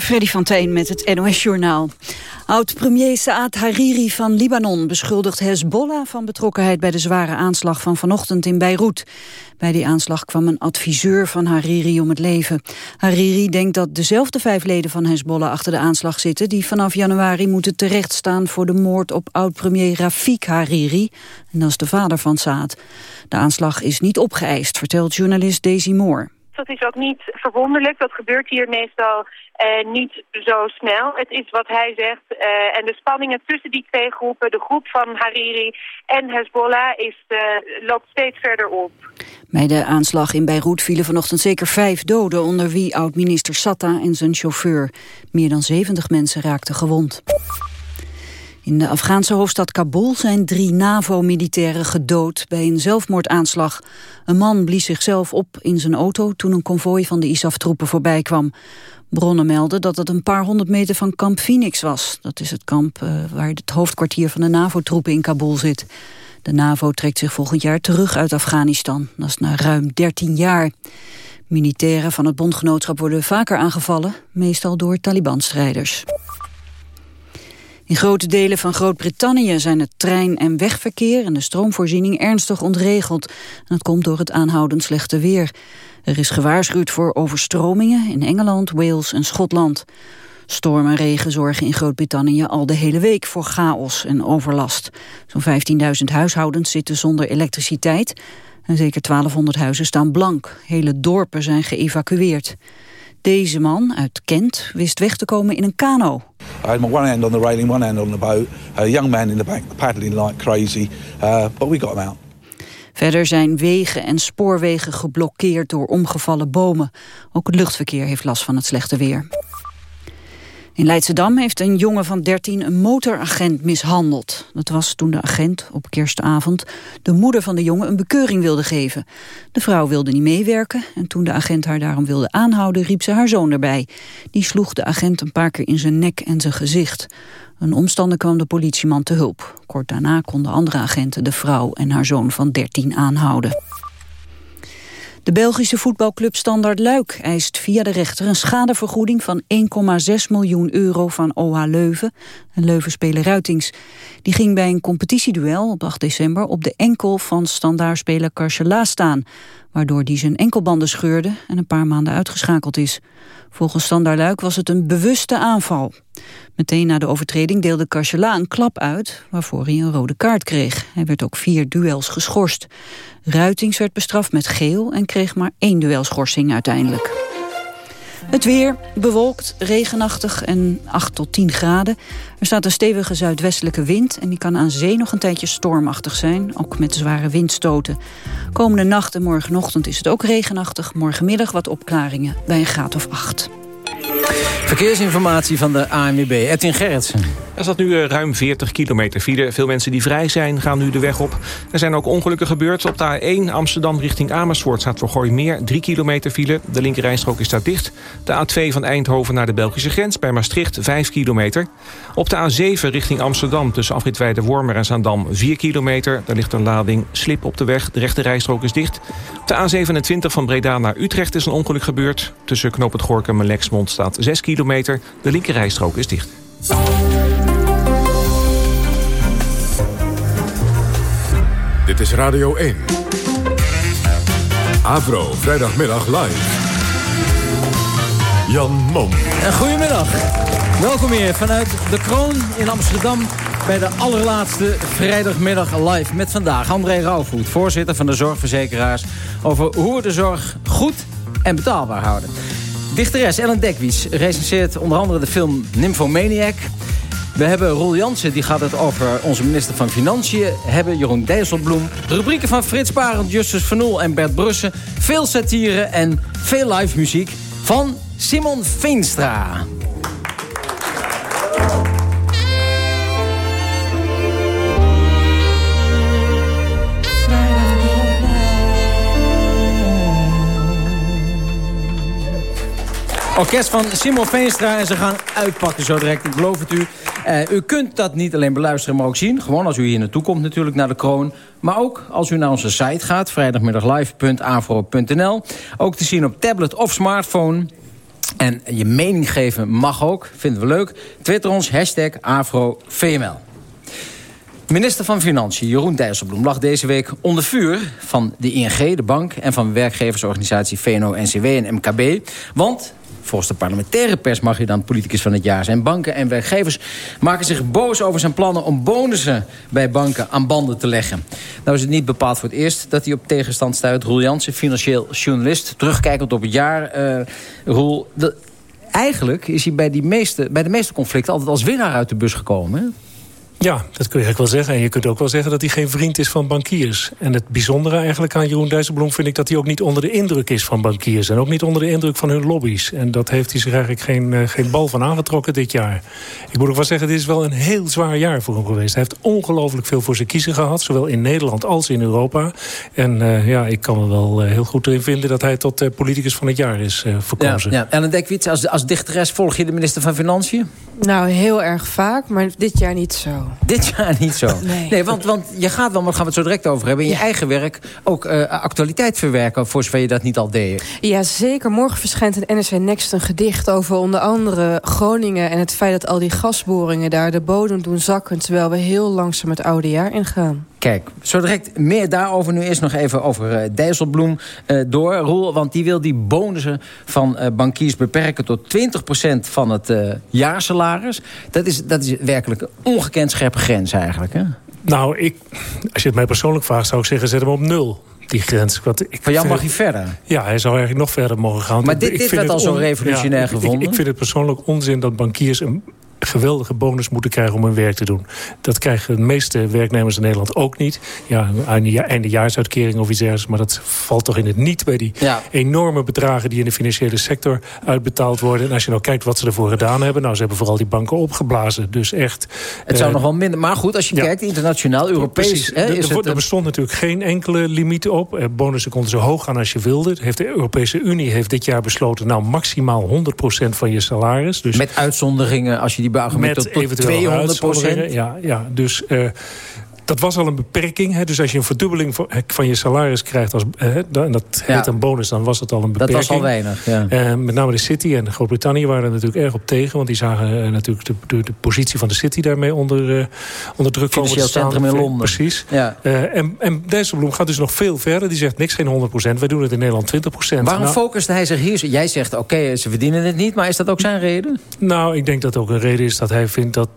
Freddy van Teen met het NOS-journaal. Oud-premier Saad Hariri van Libanon beschuldigt Hezbollah van betrokkenheid bij de zware aanslag van vanochtend in Beirut. Bij die aanslag kwam een adviseur van Hariri om het leven. Hariri denkt dat dezelfde vijf leden van Hezbollah achter de aanslag zitten... die vanaf januari moeten terechtstaan voor de moord op oud-premier Rafik Hariri. En dat is de vader van Saad. De aanslag is niet opgeëist, vertelt journalist Daisy Moore. Dat is ook niet verwonderlijk. Dat gebeurt hier meestal uh, niet zo snel. Het is wat hij zegt. Uh, en de spanningen tussen die twee groepen, de groep van Hariri en Hezbollah, is, uh, loopt steeds verder op. Bij de aanslag in Beirut vielen vanochtend zeker vijf doden... onder wie oud-minister Satta en zijn chauffeur. Meer dan 70 mensen raakten gewond. In de Afghaanse hoofdstad Kabul zijn drie NAVO-militairen gedood bij een zelfmoordaanslag. Een man blies zichzelf op in zijn auto toen een konvooi van de ISAF-troepen voorbij kwam. Bronnen melden dat het een paar honderd meter van kamp Phoenix was. Dat is het kamp uh, waar het hoofdkwartier van de NAVO-troepen in Kabul zit. De NAVO trekt zich volgend jaar terug uit Afghanistan. Dat is na ruim 13 jaar. Militairen van het bondgenootschap worden vaker aangevallen, meestal door Taliban-strijders. In grote delen van Groot-Brittannië zijn het trein- en wegverkeer en de stroomvoorziening ernstig ontregeld. Dat komt door het aanhoudend slechte weer. Er is gewaarschuwd voor overstromingen in Engeland, Wales en Schotland. Storm en regen zorgen in Groot-Brittannië al de hele week voor chaos en overlast. Zo'n 15.000 huishoudens zitten zonder elektriciteit en zeker 1200 huizen staan blank. Hele dorpen zijn geëvacueerd. Deze man uit Kent wist weg te komen in een kano. I had my one hand on the railing, one hand on the boat. A young man in the back paddling like crazy, uh, but we got him out. Verder zijn wegen en spoorwegen geblokkeerd door omgevallen bomen. Ook het luchtverkeer heeft last van het slechte weer. In Leidschendam heeft een jongen van 13 een motoragent mishandeld. Dat was toen de agent op kerstavond de moeder van de jongen een bekeuring wilde geven. De vrouw wilde niet meewerken en toen de agent haar daarom wilde aanhouden riep ze haar zoon erbij. Die sloeg de agent een paar keer in zijn nek en zijn gezicht. Een omstander kwam de politieman te hulp. Kort daarna konden andere agenten de vrouw en haar zoon van 13 aanhouden. De Belgische voetbalclub Standard Luik eist via de rechter een schadevergoeding van 1,6 miljoen euro van OH Leuven en Leuven-speler Ruitings. Die ging bij een competitieduel op 8 december op de enkel van standaardspeler Carcela staan, waardoor die zijn enkelbanden scheurde en een paar maanden uitgeschakeld is. Volgens Standaard Luik was het een bewuste aanval. Meteen na de overtreding deelde Carcela een klap uit... waarvoor hij een rode kaart kreeg. Hij werd ook vier duels geschorst. Ruitings werd bestraft met geel en kreeg maar één duelschorsing uiteindelijk. Het weer bewolkt, regenachtig en 8 tot 10 graden. Er staat een stevige zuidwestelijke wind... en die kan aan zee nog een tijdje stormachtig zijn, ook met zware windstoten. Komende nacht en morgenochtend is het ook regenachtig. Morgenmiddag wat opklaringen bij een graad of 8. Verkeersinformatie van de ANWB, Edwin Gerritsen. Er zat nu eh, ruim 40 kilometer file. Veel mensen die vrij zijn gaan nu de weg op. Er zijn ook ongelukken gebeurd. Op de A1 Amsterdam richting Amersfoort staat voor meer 3 kilometer file. De linkerrijstrook is daar dicht. De A2 van Eindhoven naar de Belgische grens bij Maastricht 5 kilometer. Op de A7 richting Amsterdam tussen afritwijde Wormer en Zaandam 4 kilometer. Daar ligt een lading slip op de weg. De rechterrijstrook is dicht. Op de A27 van Breda naar Utrecht is een ongeluk gebeurd. Tussen Knoop het en Lexmond staat 6 kilometer. De linkerrijstrook is dicht. Dit is Radio 1. Avro, vrijdagmiddag live. Jan Mom. En goedemiddag. Welkom hier vanuit de Kroon in Amsterdam... bij de allerlaatste vrijdagmiddag live met vandaag André Rauwvoet... voorzitter van de zorgverzekeraars... over hoe we de zorg goed en betaalbaar houden. Dichteres Ellen Dekwies recenseert onder andere de film Nymphomaniac... We hebben Roel Jansen, die gaat het over onze minister van Financiën hebben. Jeroen Dijsselbloem. rubrieken van Frits Parend, Justus Van Oel en Bert Brussen. Veel satire en veel live muziek van Simon Veenstra. Orkest van Simon Veenstra en ze gaan uitpakken zo direct, ik beloof het u. Uh, u kunt dat niet alleen beluisteren, maar ook zien. Gewoon als u hier naartoe komt natuurlijk, naar de kroon. Maar ook als u naar onze site gaat, vrijdagmiddaglive.avro.nl. Ook te zien op tablet of smartphone. En je mening geven mag ook, vinden we leuk. Twitter ons, hashtag AfroVML. Minister van Financiën Jeroen Dijsselbloem lag deze week onder vuur... van de ING, de bank, en van werkgeversorganisatie VNO-NCW en MKB. Want Volgens de parlementaire pers mag hij dan politicus van het jaar zijn. Banken en werkgevers maken zich boos over zijn plannen... om bonussen bij banken aan banden te leggen. Nou is het niet bepaald voor het eerst dat hij op tegenstand stuit. Roel Jansen, financieel journalist. Terugkijkend op het jaar, uh, Roel... Eigenlijk is hij bij, die meeste, bij de meeste conflicten altijd als winnaar uit de bus gekomen. Ja, dat kun je eigenlijk wel zeggen. En je kunt ook wel zeggen dat hij geen vriend is van bankiers. En het bijzondere eigenlijk aan Jeroen Dijsselbloem vind ik... dat hij ook niet onder de indruk is van bankiers. En ook niet onder de indruk van hun lobby's. En dat heeft hij zich eigenlijk geen, uh, geen bal van aangetrokken dit jaar. Ik moet ook wel zeggen, dit is wel een heel zwaar jaar voor hem geweest. Hij heeft ongelooflijk veel voor zijn kiezen gehad. Zowel in Nederland als in Europa. En uh, ja, ik kan me wel uh, heel goed erin vinden... dat hij tot politicus van het jaar is verkozen. Ja, ja. En dan denk je, als, als dichteres volg je de minister van Financiën? Nou, heel erg vaak, maar dit jaar niet zo. Dit jaar niet zo. Nee, want, want je gaat wel, maar gaan we het zo direct over hebben... in je eigen werk ook uh, actualiteit verwerken... voor zover je dat niet al deed. Ja, zeker. Morgen verschijnt in NRC Next een gedicht over onder andere Groningen... en het feit dat al die gasboringen daar de bodem doen zakken... terwijl we heel langzaam het oude jaar ingaan. Kijk, zo direct meer daarover. Nu eerst nog even over uh, Dijsselbloem uh, door, Roel. Want die wil die bonussen van uh, bankiers beperken tot 20% van het jaarsalaris. Dat is, dat is werkelijk een ongekend scherpe grens eigenlijk, hè? Nou, ik, als je het mij persoonlijk vraagt, zou ik zeggen, zet hem op nul die grens. Wat, ik Van jou mag hij verder? Ja, hij zou eigenlijk nog verder mogen gaan. Maar dit, dit werd al zo revolutionair ja, gevonden? Ik, ik, vind het persoonlijk onzin dat bankiers een geweldige bonus moeten krijgen om hun werk te doen. Dat krijgen de meeste werknemers in Nederland ook niet. Ja, een eindejaarsuitkering of iets dergelijks. Maar dat valt toch in het niet bij die enorme bedragen... die in de financiële sector uitbetaald worden. En als je nou kijkt wat ze ervoor gedaan hebben... nou, ze hebben vooral die banken opgeblazen. Dus echt... Het zou uh, nog wel minder... Maar goed, als je kijkt, internationaal, Europees... Hè, is er, het, er bestond natuurlijk geen enkele limiet op. Eh, bonussen konden zo hoog gaan als je wilde. Heeft de Europese Unie heeft dit jaar besloten... nou, maximaal 100% van je salaris. Dus Met uitzonderingen als je die met tot, tot 200 procent. Ja, ja, dus uh, dat was al een beperking. Hè? Dus als je een verdubbeling van je salaris krijgt... Als, hè, en dat heet een bonus, dan was het al een beperking. Dat was al weinig, ja. Uh, met name de City en Groot-Brittannië waren er natuurlijk erg op tegen. Want die zagen uh, natuurlijk de, de, de, positie van de City daarmee onder, uh, onder druk komen te staan. centrum in Londen. Precies. Ja. en, en Dijsselbloem gaat dus nog veel verder. Die zegt niks, geen 100 procent. Wij doen het in Nederland 20 procent. Waarom nou, focust hij zich hier? Jij zegt, oké, okay, ze verdienen het niet. Maar is dat ook zijn reden? Nou, ik denk dat ook een reden is dat hij vindt dat...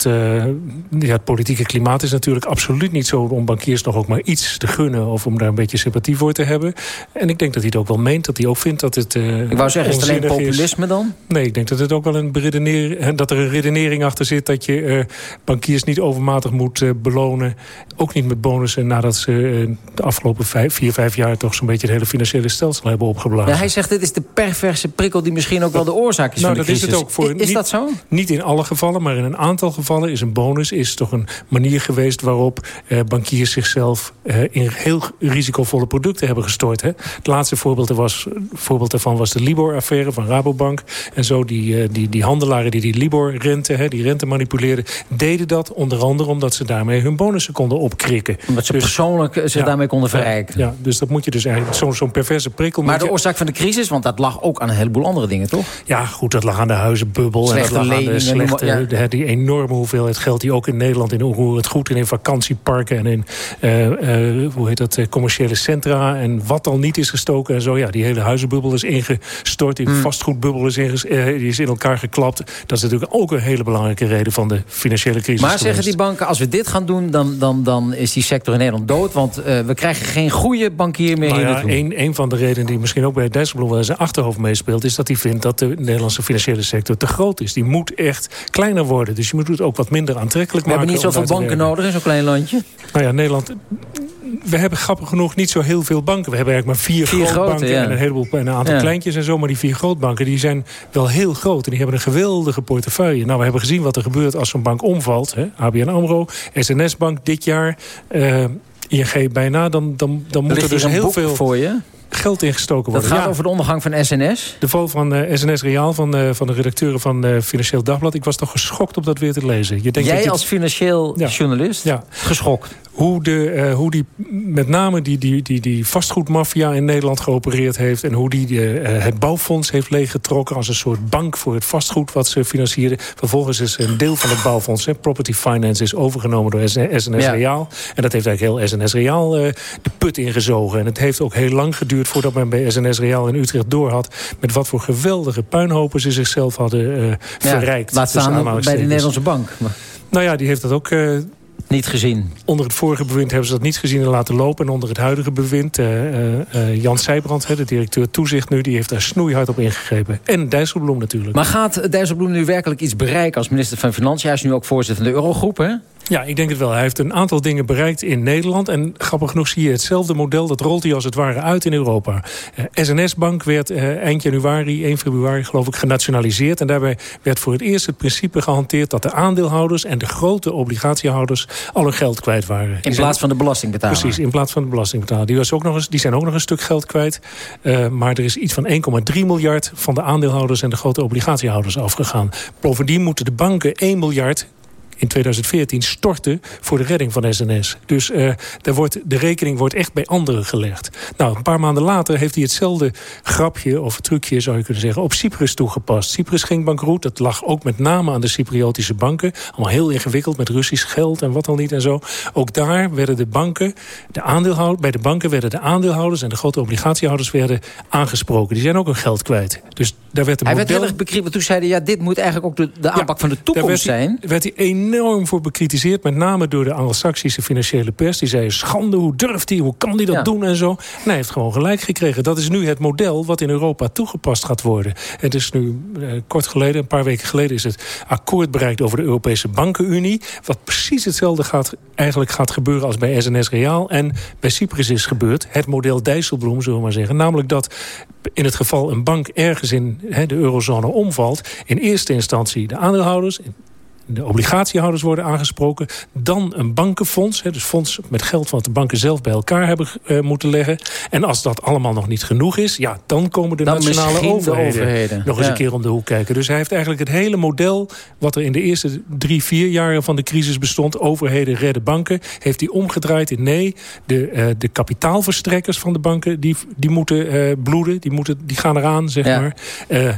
ja, het politieke klimaat is natuurlijk absoluut niet zo om bankiers nog ook maar iets te gunnen... of om daar een beetje sympathie voor te hebben. En ik denk dat hij het ook wel meent, dat hij ook vindt dat het uh, Ik wou zeggen, is het alleen populisme dan? Nee, ik denk dat, het ook wel een beredenering, dat er een redenering achter zit... dat je uh, bankiers niet overmatig moet uh, belonen. Ook niet met bonussen nadat ze de afgelopen vijf, vier, vijf jaar... toch zo'n beetje het hele financiële stelsel hebben opgeblazen. Ja, hij zegt, dit is de perverse prikkel die misschien ook wel de oorzaak is nou, van de crisis. Is, het ook voor, is niet, dat zo? Niet in alle gevallen, maar in een aantal gevallen is een bonus... is toch een manier geweest waarop bankiers zich zichzelf uh, in heel risicovolle producten hebben gestort. Hè? Het laatste voorbeeld, was, voorbeeld daarvan was de Libor-affaire van Rabobank. En zo die, uh, die, die handelaren die die Libor-rente, die rente manipuleerden... deden dat onder andere omdat ze daarmee hun bonussen konden opkrikken. Omdat ze dus, persoonlijk zich ja, daarmee konden verrijken. Ja, dus dat moet je dus eigenlijk, zo'n zo perverse prikkel... Maar de oorzaak van de crisis, want dat lag ook aan een heleboel andere dingen, toch? Ja, goed, dat lag aan de huizenbubbel. Slechte en dat lag aan de slechte, ja. die enorme hoeveelheid geld die ook in Nederland... in hoe het goed en in vakantieparken en in... Uh, uh, hoe heet dat, commerciële centra en wat al niet is gestoken en zo. Ja, die hele huizenbubbel is ingestort, die mm. vastgoedbubbel is, die is in elkaar geklapt. Dat is natuurlijk ook een hele belangrijke reden van de financiële crisis. Maar zeggen die banken, als we dit gaan doen, dan, dan, dan is die sector in Nederland dood. Want we krijgen geen goede bankier meer nou hier ja, een, een van de redenen die misschien ook bij Dijsselbloem wel in zijn achterhoofd meespeelt... is dat hij vindt dat de Nederlandse financiële sector te groot is. Die moet echt kleiner worden. Dus je moet het ook wat minder aantrekkelijk we maken. We hebben niet zoveel banken nodig in zo'n klein landje. Nou ja, Nederland we hebben grappig genoeg niet zo heel veel banken. We hebben eigenlijk maar vier, vier grootbanken grote, ja. en een, heleboel, en een aantal Ja. kleintjes en zo. Maar die vier grootbanken die zijn wel heel groot. En die hebben een geweldige portefeuille. Nou, we hebben gezien wat er gebeurt als zo'n bank omvalt. Hè? ABN AMRO, SNS-bank dit jaar... eh, ING bijna, dan, dan, dan moet er dus heel veel... voor je. Geld ingestoken worden. Dat gaat over de ondergang van SNS? De val van SNS Reaal, van, van de redacteuren van Financieel Dagblad. Ik was toch geschokt om dat weer te lezen. Je denkt Jij als financieel journalist? Ja. Geschokt? Hoe, de, hoe die met name die, die, die, die vastgoedmafia in Nederland geopereerd heeft... en hoe die het bouwfonds heeft leeggetrokken als een soort bank voor het vastgoed wat ze financierden. Vervolgens is een deel van het bouwfonds, property finance, is overgenomen door SNS Reaal. En dat heeft eigenlijk heel SNS Reaal de put ingezogen. En het heeft ook heel lang geduurd voordat men bij SNS Reaal in Utrecht doorhad... met wat voor geweldige puinhopen ze zichzelf hadden uh, verrijkt. Laat staan bij de Nederlandse bank. Nou ja, die heeft dat ook... Uh, niet gezien. Onder het vorige bewind hebben ze dat niet gezien en laten lopen. En onder het huidige bewind, uh, uh, Jan Seijbrand, de directeur toezicht nu... die heeft daar snoeihard op ingegrepen. En Dijsselbloem natuurlijk. Maar gaat Dijsselbloem nu werkelijk iets bereiken als minister van Financiën? Hij is nu ook voorzitter van de Eurogroep, hè? Ja, ik denk het wel. Hij heeft een aantal dingen bereikt in Nederland. En grappig genoeg zie je hetzelfde model. Dat rolt hij als het ware uit in Europa. Uh, eh, SNS-bank werd uh, eind januari, 1 februari geloof ik, genationaliseerd. En daarbij werd voor het eerst het principe gehanteerd... dat de aandeelhouders en de grote obligatiehouders al hun geld kwijt waren. In plaats van de belastingbetaler? Precies, in plaats van de belastingbetaler. Die, was ook nog eens, die zijn ook nog een stuk geld kwijt. Uh, maar er is iets van 1,3 miljard van de aandeelhouders... en de grote obligatiehouders afgegaan. Bovendien moeten de banken 1 miljard in 2014 stortte voor de redding van SNS. Dus uh, daar wordt, de rekening wordt echt bij anderen gelegd. Nou, een paar maanden later heeft hij hetzelfde grapje of trucje, zou je kunnen zeggen, op Cyprus toegepast. Cyprus ging bankroet. Dat lag ook met name aan de Cypriotische banken. Allemaal heel ingewikkeld met Russisch geld en wat dan niet en zo. Ook daar werden de banken, de aandeelhouders, bij de banken werden de aandeelhouders en de grote obligatiehouders werden aangesproken. Die zijn ook hun geld kwijt. Dus daar werd een hij model... werd heel erg begrepen. Toen zeiden ja, dit moet eigenlijk ook de, de aanpak van de toekomst werd zijn. werd hij enorm voor bekritiseerd. Met name door de Anglo-Saxische financiële pers. Die zei, schande, hoe durft hij, hoe kan hij dat doen en zo. En hij heeft gewoon gelijk gekregen. Dat is nu het model wat in Europa toegepast gaat worden. Het is nu eh, kort geleden, een paar weken geleden... is het akkoord bereikt over de Europese Bankenunie. Wat precies hetzelfde gaat, eigenlijk gaat gebeuren als bij SNS Reaal. En bij Cyprus is gebeurd. Het model Dijsselbloem, zullen we maar zeggen. Namelijk dat in het geval een bank ergens in de eurozone omvalt... in eerste instantie de aandeelhouders de obligatiehouders worden aangesproken. Dan een bankenfonds, dus fonds met geld wat de banken zelf bij elkaar hebben uh, moeten leggen. En als dat allemaal nog niet genoeg is, ja, dan komen de nationale overheden, nog eens een keer om de hoek kijken. Dus hij heeft eigenlijk het hele model wat er in de eerste drie, vier jaren van de crisis bestond, overheden redden banken, heeft hij omgedraaid in nee, de, uh, de kapitaalverstrekkers van de banken, die, die moeten uh, bloeden, die, moeten, die gaan eraan, zeg maar.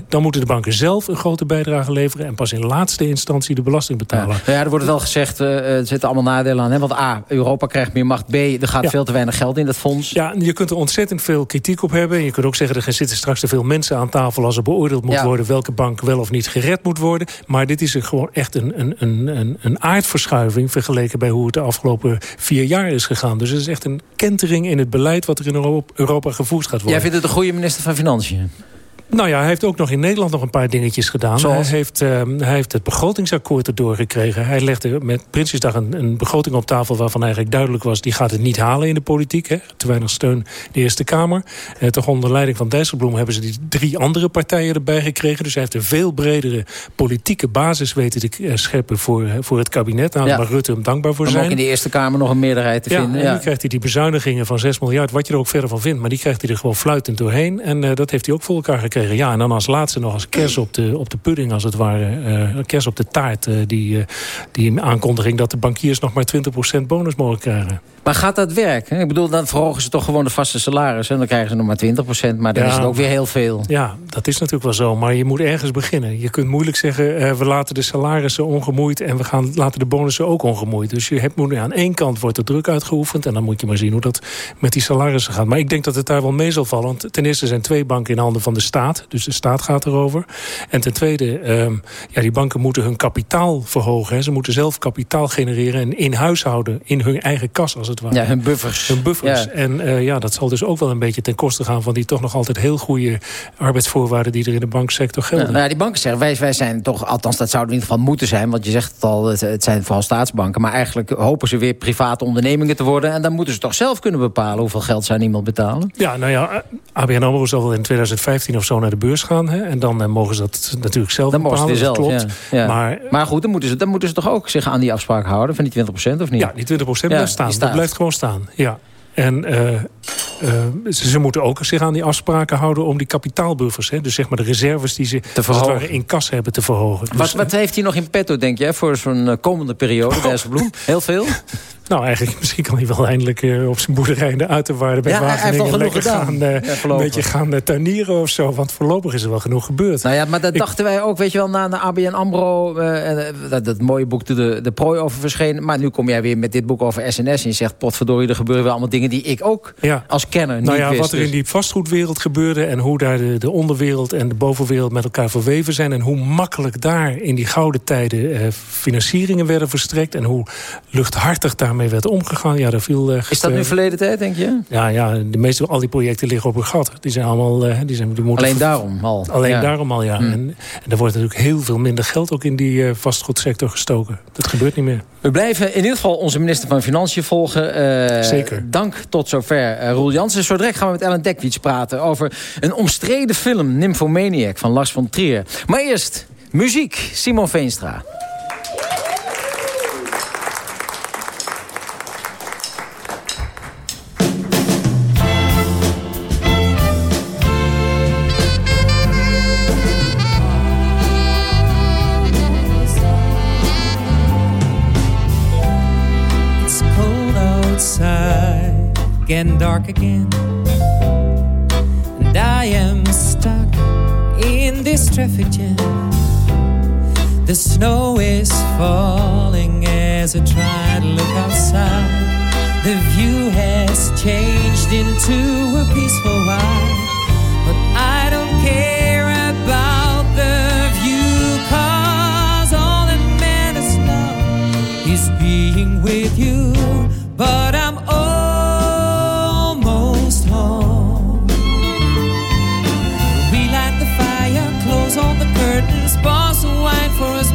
dan moeten de banken zelf een grote bijdrage leveren en pas in laatste instantie de belastingbetaler. Ja, er wordt wel gezegd, uh, er zitten allemaal nadelen aan. Hè? Want A, Europa krijgt meer macht. B, er gaat veel te weinig geld in dat fonds. Ja, je kunt er ontzettend veel kritiek op hebben. Je kunt ook zeggen, er zitten straks te veel mensen aan tafel... als er beoordeeld moet worden welke bank wel of niet gered moet worden. Maar dit is gewoon echt een, een, een, een aardverschuiving... vergeleken bij hoe het de afgelopen vier jaar is gegaan. Dus het is echt een kentering in het beleid... wat er in Europa gevoerd gaat worden. Jij vindt het een goede minister van Financiën? Nou ja, hij heeft ook nog in Nederland nog een paar dingetjes gedaan. Hij heeft, uh, hij heeft het begrotingsakkoord erdoor gekregen. Hij legde met Prinsjesdag een, een begroting op tafel... waarvan eigenlijk duidelijk was, die gaat het niet halen in de politiek. Hè. Te weinig steun in de Eerste Kamer. Uh, toch onder leiding van Dijsselbloem hebben ze die drie andere partijen erbij gekregen. Dus hij heeft een veel bredere politieke basis weten te uh, scheppen voor, voor het kabinet. Daar ja. Rutte hem dankbaar voor zijn. Om ook in de Eerste Kamer nog een meerderheid te vinden. En ja. nu krijgt hij die bezuinigingen van 6 miljard, wat je er ook verder van vindt. Maar die krijgt hij er gewoon fluitend doorheen. En dat heeft hij ook voor elkaar gekregen. Ja, en dan als laatste nog als kers op de, op de pudding, als het ware. Uh, kers op de taart, uh, die, uh, die aankondiging dat de bankiers nog maar 20% bonus mogen krijgen. Maar gaat dat werken? Ik bedoel, dan verhogen ze toch gewoon de vaste salaris... en dan krijgen ze nog maar 20% maar dan is het ook weer heel veel. Ja, dat is natuurlijk wel zo, maar je moet ergens beginnen. Je kunt moeilijk zeggen, we laten de salarissen ongemoeid... en we gaan, laten de bonussen ook ongemoeid. Dus je hebt, moet, aan één kant wordt er druk uitgeoefend... en dan moet je maar zien hoe dat met die salarissen gaat. Maar ik denk dat het daar wel mee zal vallen. Want ten eerste zijn twee banken in handen van de staat. Dus de staat gaat erover. En ten tweede, um, ja, die banken moeten hun kapitaal verhogen. Hè. Ze moeten zelf kapitaal genereren en in huis houden. In hun eigen kas, als het ware. Ja, hun buffers. Hun buffers. En uh, ja, dat zal dus ook wel een beetje ten koste gaan... van die toch nog altijd heel goede arbeidsvoorwaarden... die er in de banksector gelden. nou ja, die banken zeggen, wij, wij zijn toch... althans, dat zouden in ieder geval moeten zijn... want je zegt het al, het, het zijn vooral staatsbanken... maar eigenlijk hopen ze weer private ondernemingen te worden... en dan moeten ze toch zelf kunnen bepalen... hoeveel geld ze aan iemand betalen? Ja, nou ja, ABN AMRO zal wel in 2015 of zo naar de beurs gaan. Hè? En dan uh, mogen ze dat natuurlijk zelf dan bepalen. Mogen ze zelf, klopt. Ja, Maar, maar goed, dan moeten, ze, dan moeten ze toch ook zich aan die afspraak houden... van die 20% of niet? Ja, die 20% ja, blijft staan. Dat blijft gewoon staan, ja. En uh, ze, ze, moeten ook zich aan die afspraken houden om die kapitaalbuffers... Hè, dus zeg maar de reserves die ze te verhogen. in kas hebben te verhogen. Wat, dus, wat heeft hij nog in petto, denk jij, voor zo'n komende periode? Heel veel? Nou, eigenlijk misschien kan hij wel eindelijk uh, op zijn boerderij in de uiterwaarden bij ja, Wageningen lekker gaan, uh, ja, een beetje gaan uh, tuinieren of zo. Want voorlopig is er wel genoeg gebeurd. Nou ja, maar dat dachten wij ook, weet je wel, na de ABN AMRO, dat, dat, mooie boek de, de prooi over verscheen. Maar nu kom jij weer met dit boek over SNS en je zegt, potverdorie, er gebeuren wel allemaal dingen die ik ook als kenner niet Nou ja, wist, wat er in dus- die vastgoedwereld gebeurde en hoe daar de, de onderwereld en de bovenwereld met elkaar verweven zijn en hoe makkelijk daar in die gouden tijden financieringen werden verstrekt en hoe luchthartig daarmee werd omgegaan ja, daar viel... Uh, is dat nu verleden tijd, denk je? Ja, ja de meeste, al die projecten liggen op een gat. Die zijn allemaal... Uh, die zijn, die moeten Alleen daarom al? Alleen daarom al, ja. Hmm. En, en, er wordt natuurlijk heel veel minder geld ook in die uh, vastgoedsector gestoken. Dat gebeurt niet meer. We blijven in ieder geval onze minister van Financiën volgen. Zeker. Dank tot zover, Roel Jansen. Zo direct gaan we met Ellen Dekwits praten over een omstreden film... Nymphomaniac van Lars von Trier. Maar eerst muziek, Simon Veenstra. Getting dark again. And I am stuck in this traffic jam. The snow is falling as I try to look outside. The view has changed into a peaceful wild. But I don't care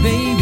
baby,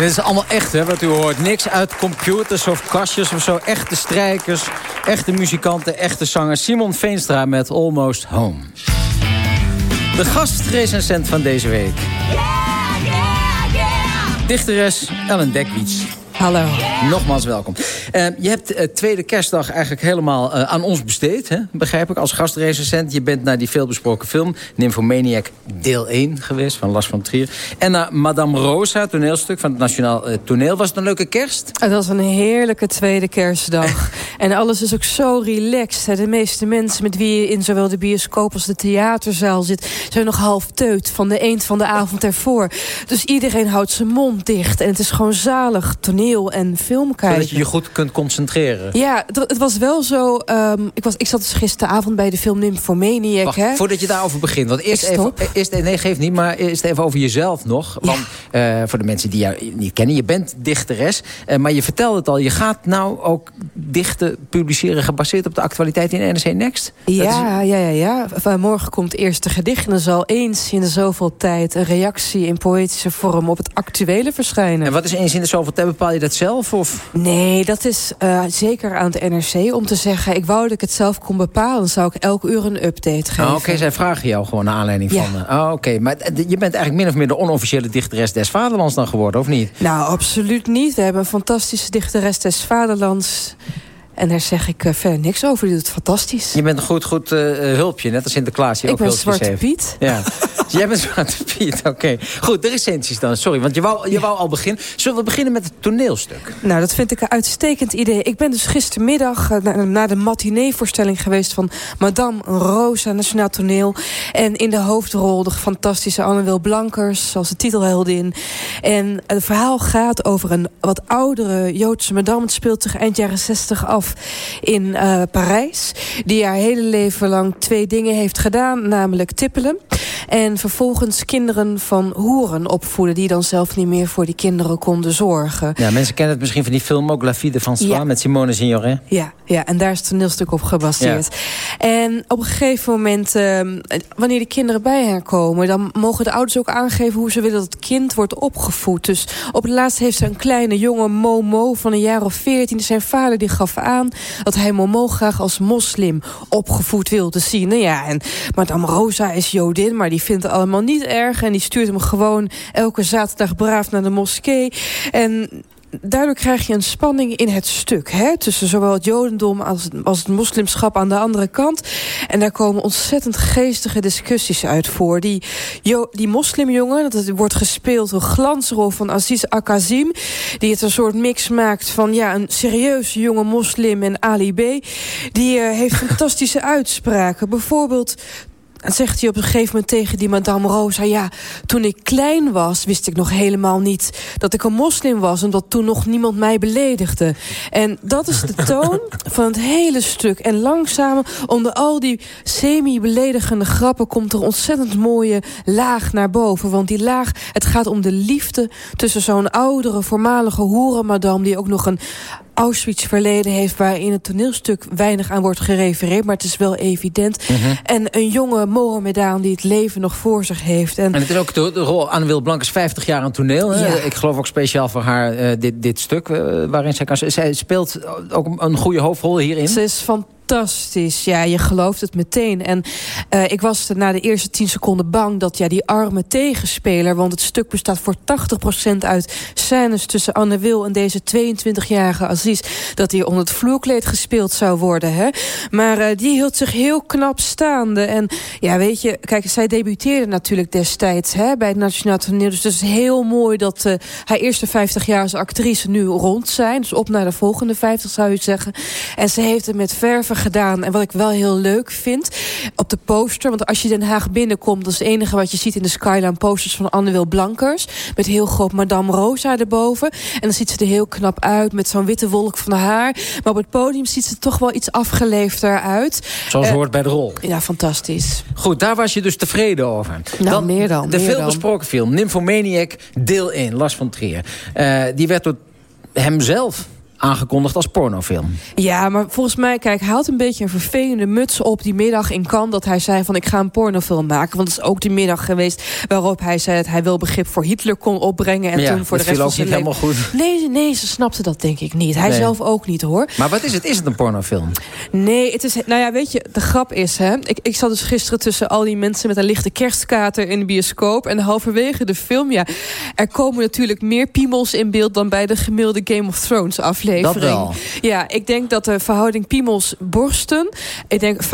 dit is allemaal echt, hè, wat u hoort. Niks uit computers of kastjes of zo. Echte strijkers, echte muzikanten, echte zangers. Simon Veenstra met Almost Home. De gastrecensent van deze week. Dichteres Ellen Dekwits. Hallo. Nogmaals welkom. Uh, je hebt uh, tweede kerstdag eigenlijk helemaal uh, aan ons besteed, hè? begrijp ik, als gastrecensent. Je bent naar die veelbesproken film, Nymphomaniac deel 1 geweest, van Lars van Trier. En naar Madame Rosa, toneelstuk van het Nationaal Toneel. Was het een leuke kerst? Het was een heerlijke tweede kerstdag. en alles is ook zo relaxed. Hè? De meeste mensen met wie je in zowel de bioscoop als de theaterzaal zit... zijn nog half teut van de eend van de avond ervoor. Dus iedereen houdt zijn mond dicht. En het is gewoon zalig toneel en film kijken. Zodat je je goed kunt concentreren. Ja, het was wel zo... Um, ik, was, ik zat dus gisteravond bij de film Nymphomaniac. Wacht, hè? voordat je daarover begint. Want eerst even, eerst, nee, geef niet, maar eerst even over jezelf nog. Want ja. uh, voor de mensen die jou niet kennen. Je bent dichteres. Uh, maar je vertelde het al. Je gaat nou ook dichten publiceren... gebaseerd op de actualiteit in NRC Next? Ja, is... ja, ja, ja. Morgen komt het eerste gedicht. En er zal eens in de zoveel tijd... een reactie in poëtische vorm op het actuele verschijnen. En wat is eens in de zoveel tijd? Bepaal je dat zelf? Of? Nee, dat is uh, zeker aan het NRC om te zeggen... ik wou dat ik het zelf kon bepalen... dan zou ik elke uur een update geven. Oh, Oké, okay. zij vragen jou gewoon naar aanleiding ja. van... Uh, Oké, okay. maar je bent eigenlijk min of meer de onofficiële dichteres des Vaderlands dan geworden, of niet? Nou, absoluut niet. We hebben een fantastische dichteres des Vaderlands... En daar zeg ik uh, verder niks over. Die doet het fantastisch. Je bent een goed, goed uh, hulpje, net als Sinterklaas. Ik ben Zwarte heeft. Piet. Ja. Jij bent Zwarte Piet, oké. Okay. Goed, de recensies dan. Sorry, want je wou, je ja. wou al beginnen. Zullen we beginnen met het toneelstuk? Nou, dat vind ik een uitstekend idee. Ik ben dus gistermiddag uh, naar, naar de matinee-voorstelling geweest... van Madame Rosa, Nationaal Toneel. En in de hoofdrol de fantastische Anne-Wil Blankers... als de titelheldin. En het verhaal gaat over een wat oudere Joodse madame. Het speelt zich eind jaren 60 af in uh, Parijs. Die haar hele leven lang twee dingen heeft gedaan. Namelijk tippelen. En vervolgens kinderen van hoeren opvoeden... die dan zelf niet meer voor die kinderen konden zorgen. Ja, mensen kennen het misschien van die film ook La Vie de François... Ja. met Simone Signoret. Ja, ja, en daar is het toneelstuk op gebaseerd. Ja. En op een gegeven moment, uh, wanneer de kinderen bij haar komen... dan mogen de ouders ook aangeven hoe ze willen dat het kind wordt opgevoed. Dus op het laatst heeft ze een kleine jonge Momo van een jaar of veertien. Zijn vader die gaf aan dat hij Momo graag als moslim opgevoed wilde zien. Nou ja, en Madame Rosa is Jodin, maar die vindt het allemaal niet erg. En die stuurt hem gewoon elke zaterdag braaf naar de moskee. En daardoor krijg je een spanning in het stuk. Hè? Tussen zowel het jodendom als, als het moslimschap aan de andere kant. En daar komen ontzettend geestige discussies uit voor. Die, jo, die moslimjongen, dat wordt gespeeld door glansrol van Aziz Akazim. Die het een soort mix maakt van ja, een serieuze jonge moslim en Ali B. Die uh, heeft fantastische uitspraken. Bijvoorbeeld en zegt hij op een gegeven moment tegen die madame Rosa... ja, toen ik klein was, wist ik nog helemaal niet dat ik een moslim was... omdat toen nog niemand mij beledigde. En dat is de toon van het hele stuk. En langzaam, onder al die semi-beledigende grappen... komt er ontzettend mooie laag naar boven. Want die laag, het gaat om de liefde tussen zo'n oudere, voormalige hoerenmadam... die ook nog een Auschwitz verleden heeft... waar in het toneelstuk weinig aan wordt gerefereerd... maar het is wel evident. Mhm. En een jonge Mohammedaan die het leven nog voor zich heeft. En, En het is ook de, de rol Anne Wil Blank is 50 jaar aan toneel. Ja. Ik geloof ook speciaal voor haar eh, dit, dit stuk eh, waarin zij kan... Zij speelt ook een goede hoofdrol hierin. Ze is fantastisch. Ja, je gelooft het meteen. En uh, ik was na de eerste 10 seconden bang dat ja, die arme tegenspeler... want het stuk bestaat voor 80% uit scènes tussen Anne Wil... en deze 22-jarige Aziz... dat hij onder het vloerkleed gespeeld zou worden. Hè? Maar uh, die hield zich heel knap staande. En ja, weet je, kijk, zij debuteerde natuurlijk destijds hè, bij het Nationaal Toneel. Dus het is heel mooi dat uh, haar eerste 50 jaar als actrice nu rond zijn. Dus op naar de volgende 50 zou je zeggen. En ze heeft het met verven gedaan. En wat ik wel heel leuk vind, op de poster... want als je Den Haag binnenkomt... dat is het enige wat je ziet in de skyline posters van Anne Wil Blankers... met heel groot Madame Rosa erboven. En dan ziet ze er heel knap uit met zo'n witte wolk van haar. Maar op het podium ziet ze toch wel iets afgeleefder uit. Zoals Eh, hoort bij de rol. Ja, fantastisch. Goed, daar was je dus tevreden over. Nou, meer dan, De meer veelbesproken film, Nymphomaniac, deel 1, Lars van Trier. Uh, die werd door hemzelf aangekondigd als pornofilm. Ja, maar volgens mij, kijk, hij had een beetje een vervelende muts op die middag in Cannes... dat hij zei van, ik ga een pornofilm maken. Want het is ook die middag geweest waarop hij zei... dat hij wel begrip voor Hitler kon opbrengen. En ja, toen voor de rest van zijn niet leven... helemaal goed. Nee, nee, ze snapte dat denk ik niet. Hij Nee. zelf ook niet, hoor. Maar wat is het? Is het een pornofilm? Nee, het is, nou ja, weet je, de grap is, hè. Ik, ik zat dus gisteren tussen al die mensen met een lichte kerstkater in de bioscoop. En halverwege de film, ja, er komen natuurlijk meer piemels in beeld dan bij de gemiddelde Game of Thrones aflevering. Dat wel. Ja, ik denk dat de verhouding piemels borsten, ik denk 85-1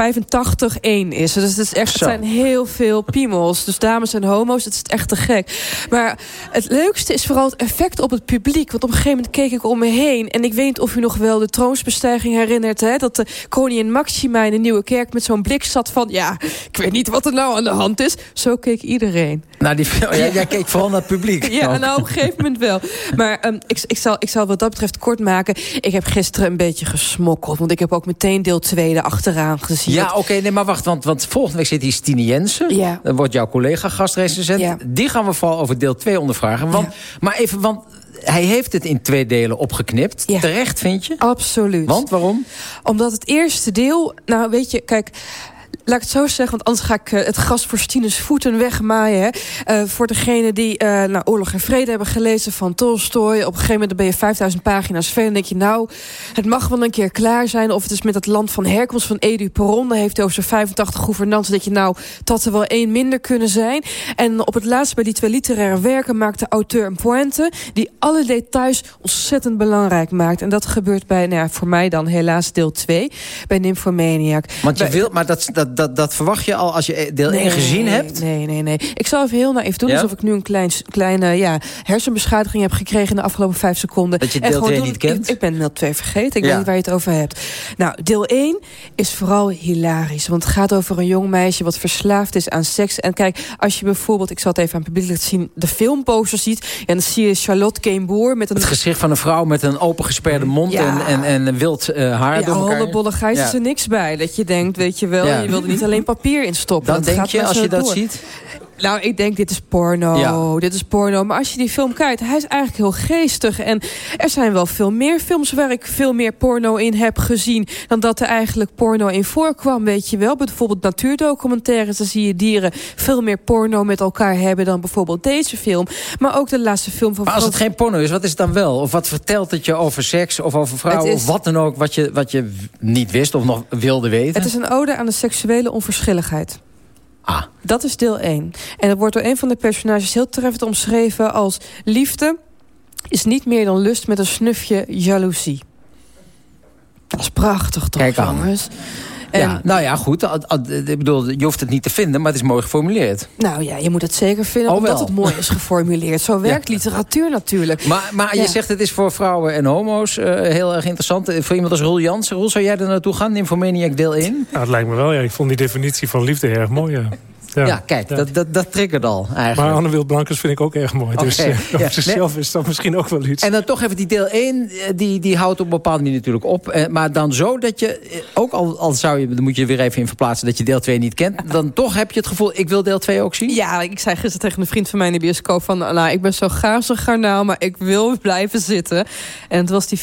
is. Dus het, is echt, het zijn heel veel piemels. Dus dames en homo's, het is echt te gek. Maar het leukste is vooral het effect op het publiek. Want op een gegeven moment keek ik om me heen. En ik weet niet of u nog wel de troonsbestijging herinnert. Hè, dat de koningin Maxima in de Nieuwe Kerk met zo'n blik zat van... ja, ik weet niet wat er nou aan de hand is. Zo keek iedereen. Nou, die jij, jij keek vooral naar het publiek. Ja, nou op een gegeven moment wel. Maar ehm, ik, ik, zal, ik zal wat dat betreft kort maken. Ik heb gisteren een beetje gesmokkeld. Want ik heb ook meteen deel 2 erachteraan gezien. Ja, oké, nee, maar wacht, want, want volgende week zit hier Stine Jensen. Ja. Dat wordt jouw collega gastrecensent. Ja. Die gaan we vooral over deel 2 ondervragen. Want, Maar even, want hij heeft het in twee delen opgeknipt. Ja. Terecht, vind je? Absoluut. Want, waarom? Omdat het eerste deel... Nou, weet je, kijk... Laat ik het zo zeggen, want anders ga ik eh, het gras voor Stines voeten wegmaaien. Hè. Eh, voor degene die eh nou, Oorlog en Vrede hebben gelezen van Tolstoy. Op een gegeven moment ben je 5000 pagina's verder. En denk je, nou, het mag wel een keer klaar zijn. Of het is met het land van herkomst van Edu Peron. Daar heeft hij over zijn 85 gouvernanten. Dat je, nou, dat er wel één minder kunnen zijn. En op het laatst bij die twee literaire werken maakt de auteur een pointe. Die alle details ontzettend belangrijk maakt. En dat gebeurt bij, nou ja, voor mij dan helaas deel 2. Bij Nymphomaniac. Want je Bij- wil, maar dat, dat, dat, dat verwacht je al als je deel 1 gezien hebt. Nee, nee, nee. Ik zal even heel naïef doen. Ja? Alsof ik nu een klein, kleine ja, hersenbeschadiging heb gekregen... in de afgelopen vijf seconden. Dat je deel gewoon 2 doen- niet kent? Ik, ik ben deel 2 vergeten. Ik Ja. weet niet waar je het over hebt. Nou, deel 1 is vooral hilarisch. Want het gaat over een jong meisje... wat verslaafd is aan seks. En kijk, als je bijvoorbeeld... ik zal het even aan het publiek laten zien... de filmposter ziet... en dan zie je Charlotte Gainsbourg... met een Het gezicht van een vrouw met een open gesperde mond Ja. en, en, en wild eh, haar ja, door elkaar. Ja. is er niks bij. Dat je denkt, weet je wel, je wilde niet alleen papier instoppen. Dan Dat denk je, als je dat door. ziet... Nou, ik denk, dit is porno. Ja. Dit is porno. Maar als je die film kijkt, hij is eigenlijk heel geestig. En er zijn wel veel meer films waar ik veel meer porno in heb gezien... dan dat er eigenlijk porno in voorkwam, weet je wel. Bijvoorbeeld natuurdocumentaires, dan zie je dieren... veel meer porno met elkaar hebben dan bijvoorbeeld deze film. Maar ook de laatste film van... Maar als het geen porno is, wat is het dan wel? Of wat vertelt het je over seks of over vrouwen... Is- of wat dan ook wat je, wat je niet wist of nog wilde weten? Het is een ode aan de seksuele onverschilligheid. Ah, Dat is deel 1. En dat wordt door een van de personages heel treffend omschreven als... liefde is niet meer dan lust met een snufje jaloezie. Dat is prachtig toch, Kijk aan. jongens? En, ja, nou ja, goed. Ad- ad- Ik bedoel, je hoeft het niet te vinden, maar het is mooi geformuleerd. Nou ja, je moet het zeker vinden Oh, omdat het mooi is geformuleerd. Zo werkt literatuur natuurlijk. Maar, maar je zegt het is voor vrouwen en homo's eh, heel erg interessant. Eh, Voor iemand als Roel Jansen. Roel, zou jij er naartoe gaan? Nymphomaniac deel 1? Ja, het lijkt me wel, ja. Ik vond die definitie van liefde erg mooi, ja. Ja, kijk, Dat, dat, dat triggert al eigenlijk. Maar Anne Wild Blankers vind ik ook erg mooi. Dus eh, op zichzelf is dat misschien ook wel iets. En dan toch even die deel 1, eh, die, die houdt op een bepaalde manier natuurlijk op. Eh, maar dan zo dat je, ook al, al zou je, dan moet je er weer even in verplaatsen... dat je deel 2 niet kent, dan toch heb je het gevoel... ik wil deel 2 ook zien? Ja, ik zei gisteren tegen een vriend van mij in de bioscoop van... nou, ik ben zo gazig garnaal, maar ik wil blijven zitten. En het was die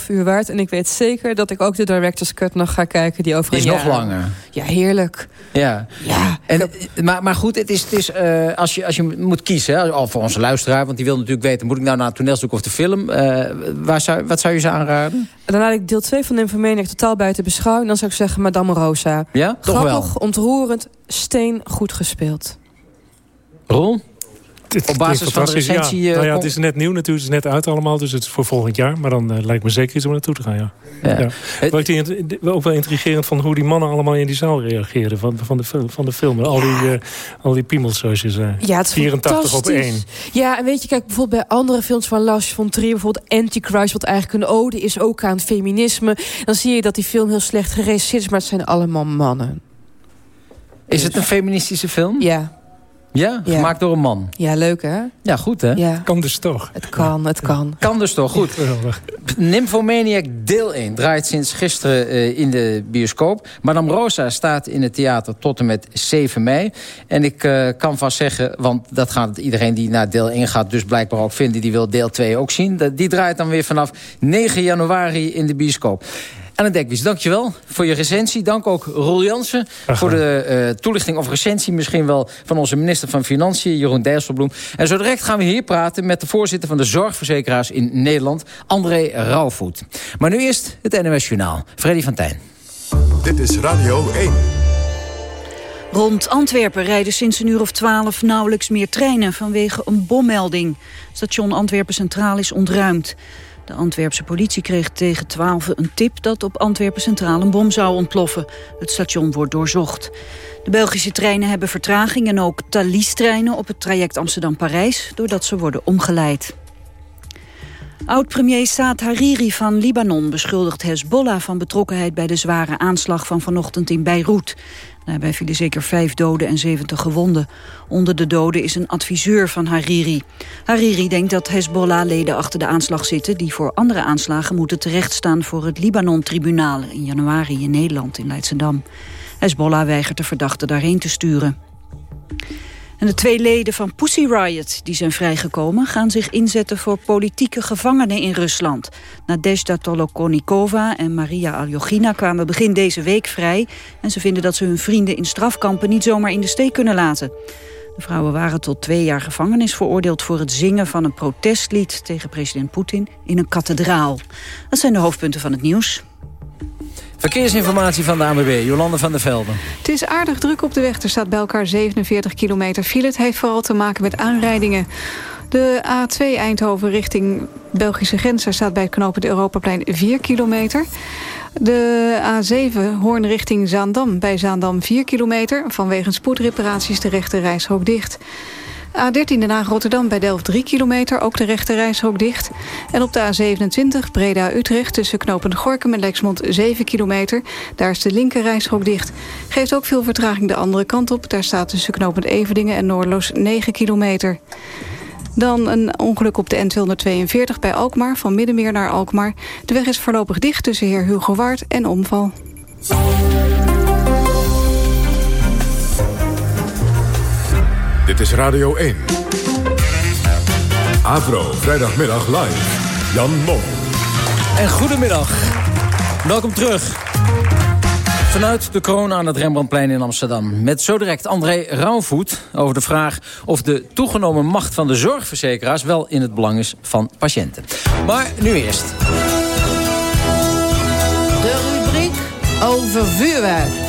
4,5 uur waard. En ik weet zeker dat ik ook de director's cut nog ga kijken. Die over Die is nog langer. Ja, heerlijk. Ja. Ja, En, maar, maar goed, het is, het is, eh, als, je, als je moet kiezen, hè, al voor onze luisteraar... want die wil natuurlijk weten, moet ik nou naar het toneelstuk of de film? Eh, waar zou, wat zou je ze aanraden? En dan laat ik deel 2 van Nymphomaniac totaal buiten beschouwing. Dan zou ik zeggen Madame Rosa. Ja, toch Grappig, wel. ontroerend, steen goed gespeeld. Rol? Het Op basis van de recensie, Ja. eh, Nou ja, het is net nieuw natuurlijk. Het is net uit allemaal. Dus het is voor volgend jaar. Maar dan eh, lijkt me zeker iets om naartoe te gaan, ja. Ja. ja. Het- Wat ik die- ook wel intrigerend van hoe die mannen allemaal in die zaal reageerden. Van, van, de, van de film. Al, die, eh, al die piemels, zoals je zei. Ja, het is 84 op fantastisch. 1. Ja, en weet je, kijk, bijvoorbeeld bij andere films van Lars von Trier... bijvoorbeeld Antichrist, wat eigenlijk een ode is ook aan het feminisme... dan zie je dat die film heel slecht geregisseerd is... maar het zijn allemaal mannen. Is het een feministische film? Ja. Ja? Ja. Gemaakt door een man. Ja, leuk hè? Ja, goed hè? Ja, Kan dus toch. het kan, het kan. Kan dus toch, goed. Nymphomaniac deel 1 draait sinds gisteren eh, in de bioscoop. Madame Rosa staat in het theater tot en met 7 mei. En ik eh, kan vast zeggen, want dat gaat iedereen die naar deel 1 gaat... dus blijkbaar ook vinden, die wil deel 2 ook zien. Dat- Die draait dan weer vanaf 9 januari in de bioscoop. Ellen Dekwies, dankjewel voor je recensie. Dank ook Roel Jansen voor de eh, toelichting of recensie... misschien wel van onze minister van Financiën, Jeroen Dijsselbloem. En zo direct gaan we hier praten met de voorzitter van de zorgverzekeraars in Nederland... André Rauwvoet. Maar nu eerst het NOS Journaal. Freddy van Tijn. Dit is Radio 1. Rond Antwerpen rijden sinds een uur of twaalf nauwelijks meer treinen vanwege een bommelding. Station Antwerpen Centraal is ontruimd. De Antwerpse politie kreeg tegen 12 een tip dat op Antwerpen Centraal een bom zou ontploffen. Het station wordt doorzocht. De Belgische treinen hebben vertraging en ook Thalys-treinen op het traject Amsterdam-Parijs, doordat ze worden omgeleid. Oud-premier Saad Hariri van Libanon beschuldigt Hezbollah van betrokkenheid bij de zware aanslag van vanochtend in Beirut. Daarbij vielen zeker vijf doden en 70 gewonden. Onder de doden is een adviseur van Hariri. Hariri denkt dat Hezbollah-leden achter de aanslag zitten... die voor andere aanslagen moeten terechtstaan voor het Libanon-tribunaal... in januari in Nederland, in Leidschendam. Hezbollah weigert de verdachte daarheen te sturen. En de twee leden van Pussy Riot die zijn vrijgekomen... gaan zich inzetten voor politieke gevangenen in Rusland. Nadezhda Tolokonikova en Maria Aljogina kwamen begin deze week vrij... en ze vinden dat ze hun vrienden in strafkampen niet zomaar in de steek kunnen laten. De vrouwen waren tot twee jaar gevangenis veroordeeld... voor het zingen van een protestlied tegen president Poetin in een kathedraal. Dat zijn de hoofdpunten van het nieuws. Verkeersinformatie van de ANWB, Jolande van der Velden. Het is aardig druk op de weg. Er staat bij elkaar 47 kilometer file. Het heeft vooral te maken met aanrijdingen. De A2 Eindhoven richting Belgische grens. Daar staat bij het knooppunt Europaplein 4 kilometer. De A7 Hoorn richting Zaandam. Bij Zaandam 4 kilometer. Vanwege spoedreparaties de rechte reishok dicht. A13 Den Haag Rotterdam bij Delft 3 kilometer, ook de rechte reishok dicht. En op de A27 Breda-Utrecht tussen knooppunt Gorkum en Lexmond 7 kilometer. Daar is de linker reishok dicht. Geeft ook veel vertraging de andere kant op. Daar staat tussen knooppunt Everdingen en Noordloos 9 kilometer. Dan een ongeluk op de N242 bij Alkmaar, van Middenmeer naar Alkmaar. De weg is voorlopig dicht tussen heer Hugo Waard en omval. Dit is Radio 1. Avro, vrijdagmiddag live. Jan Mom. En goedemiddag. Welkom terug. Vanuit de corona aan het Rembrandtplein in Amsterdam. Met zo direct André Rauwvoet over de vraag of de toegenomen macht van de zorgverzekeraars wel in het belang is van patiënten. Maar nu eerst. De rubriek over vuurwerk.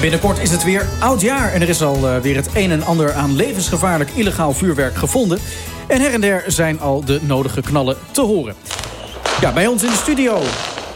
Binnenkort is het weer oud jaar en er is al eh, weer het een en ander aan levensgevaarlijk illegaal vuurwerk gevonden. En her en der zijn al de nodige knallen te horen. Ja, bij ons in de studio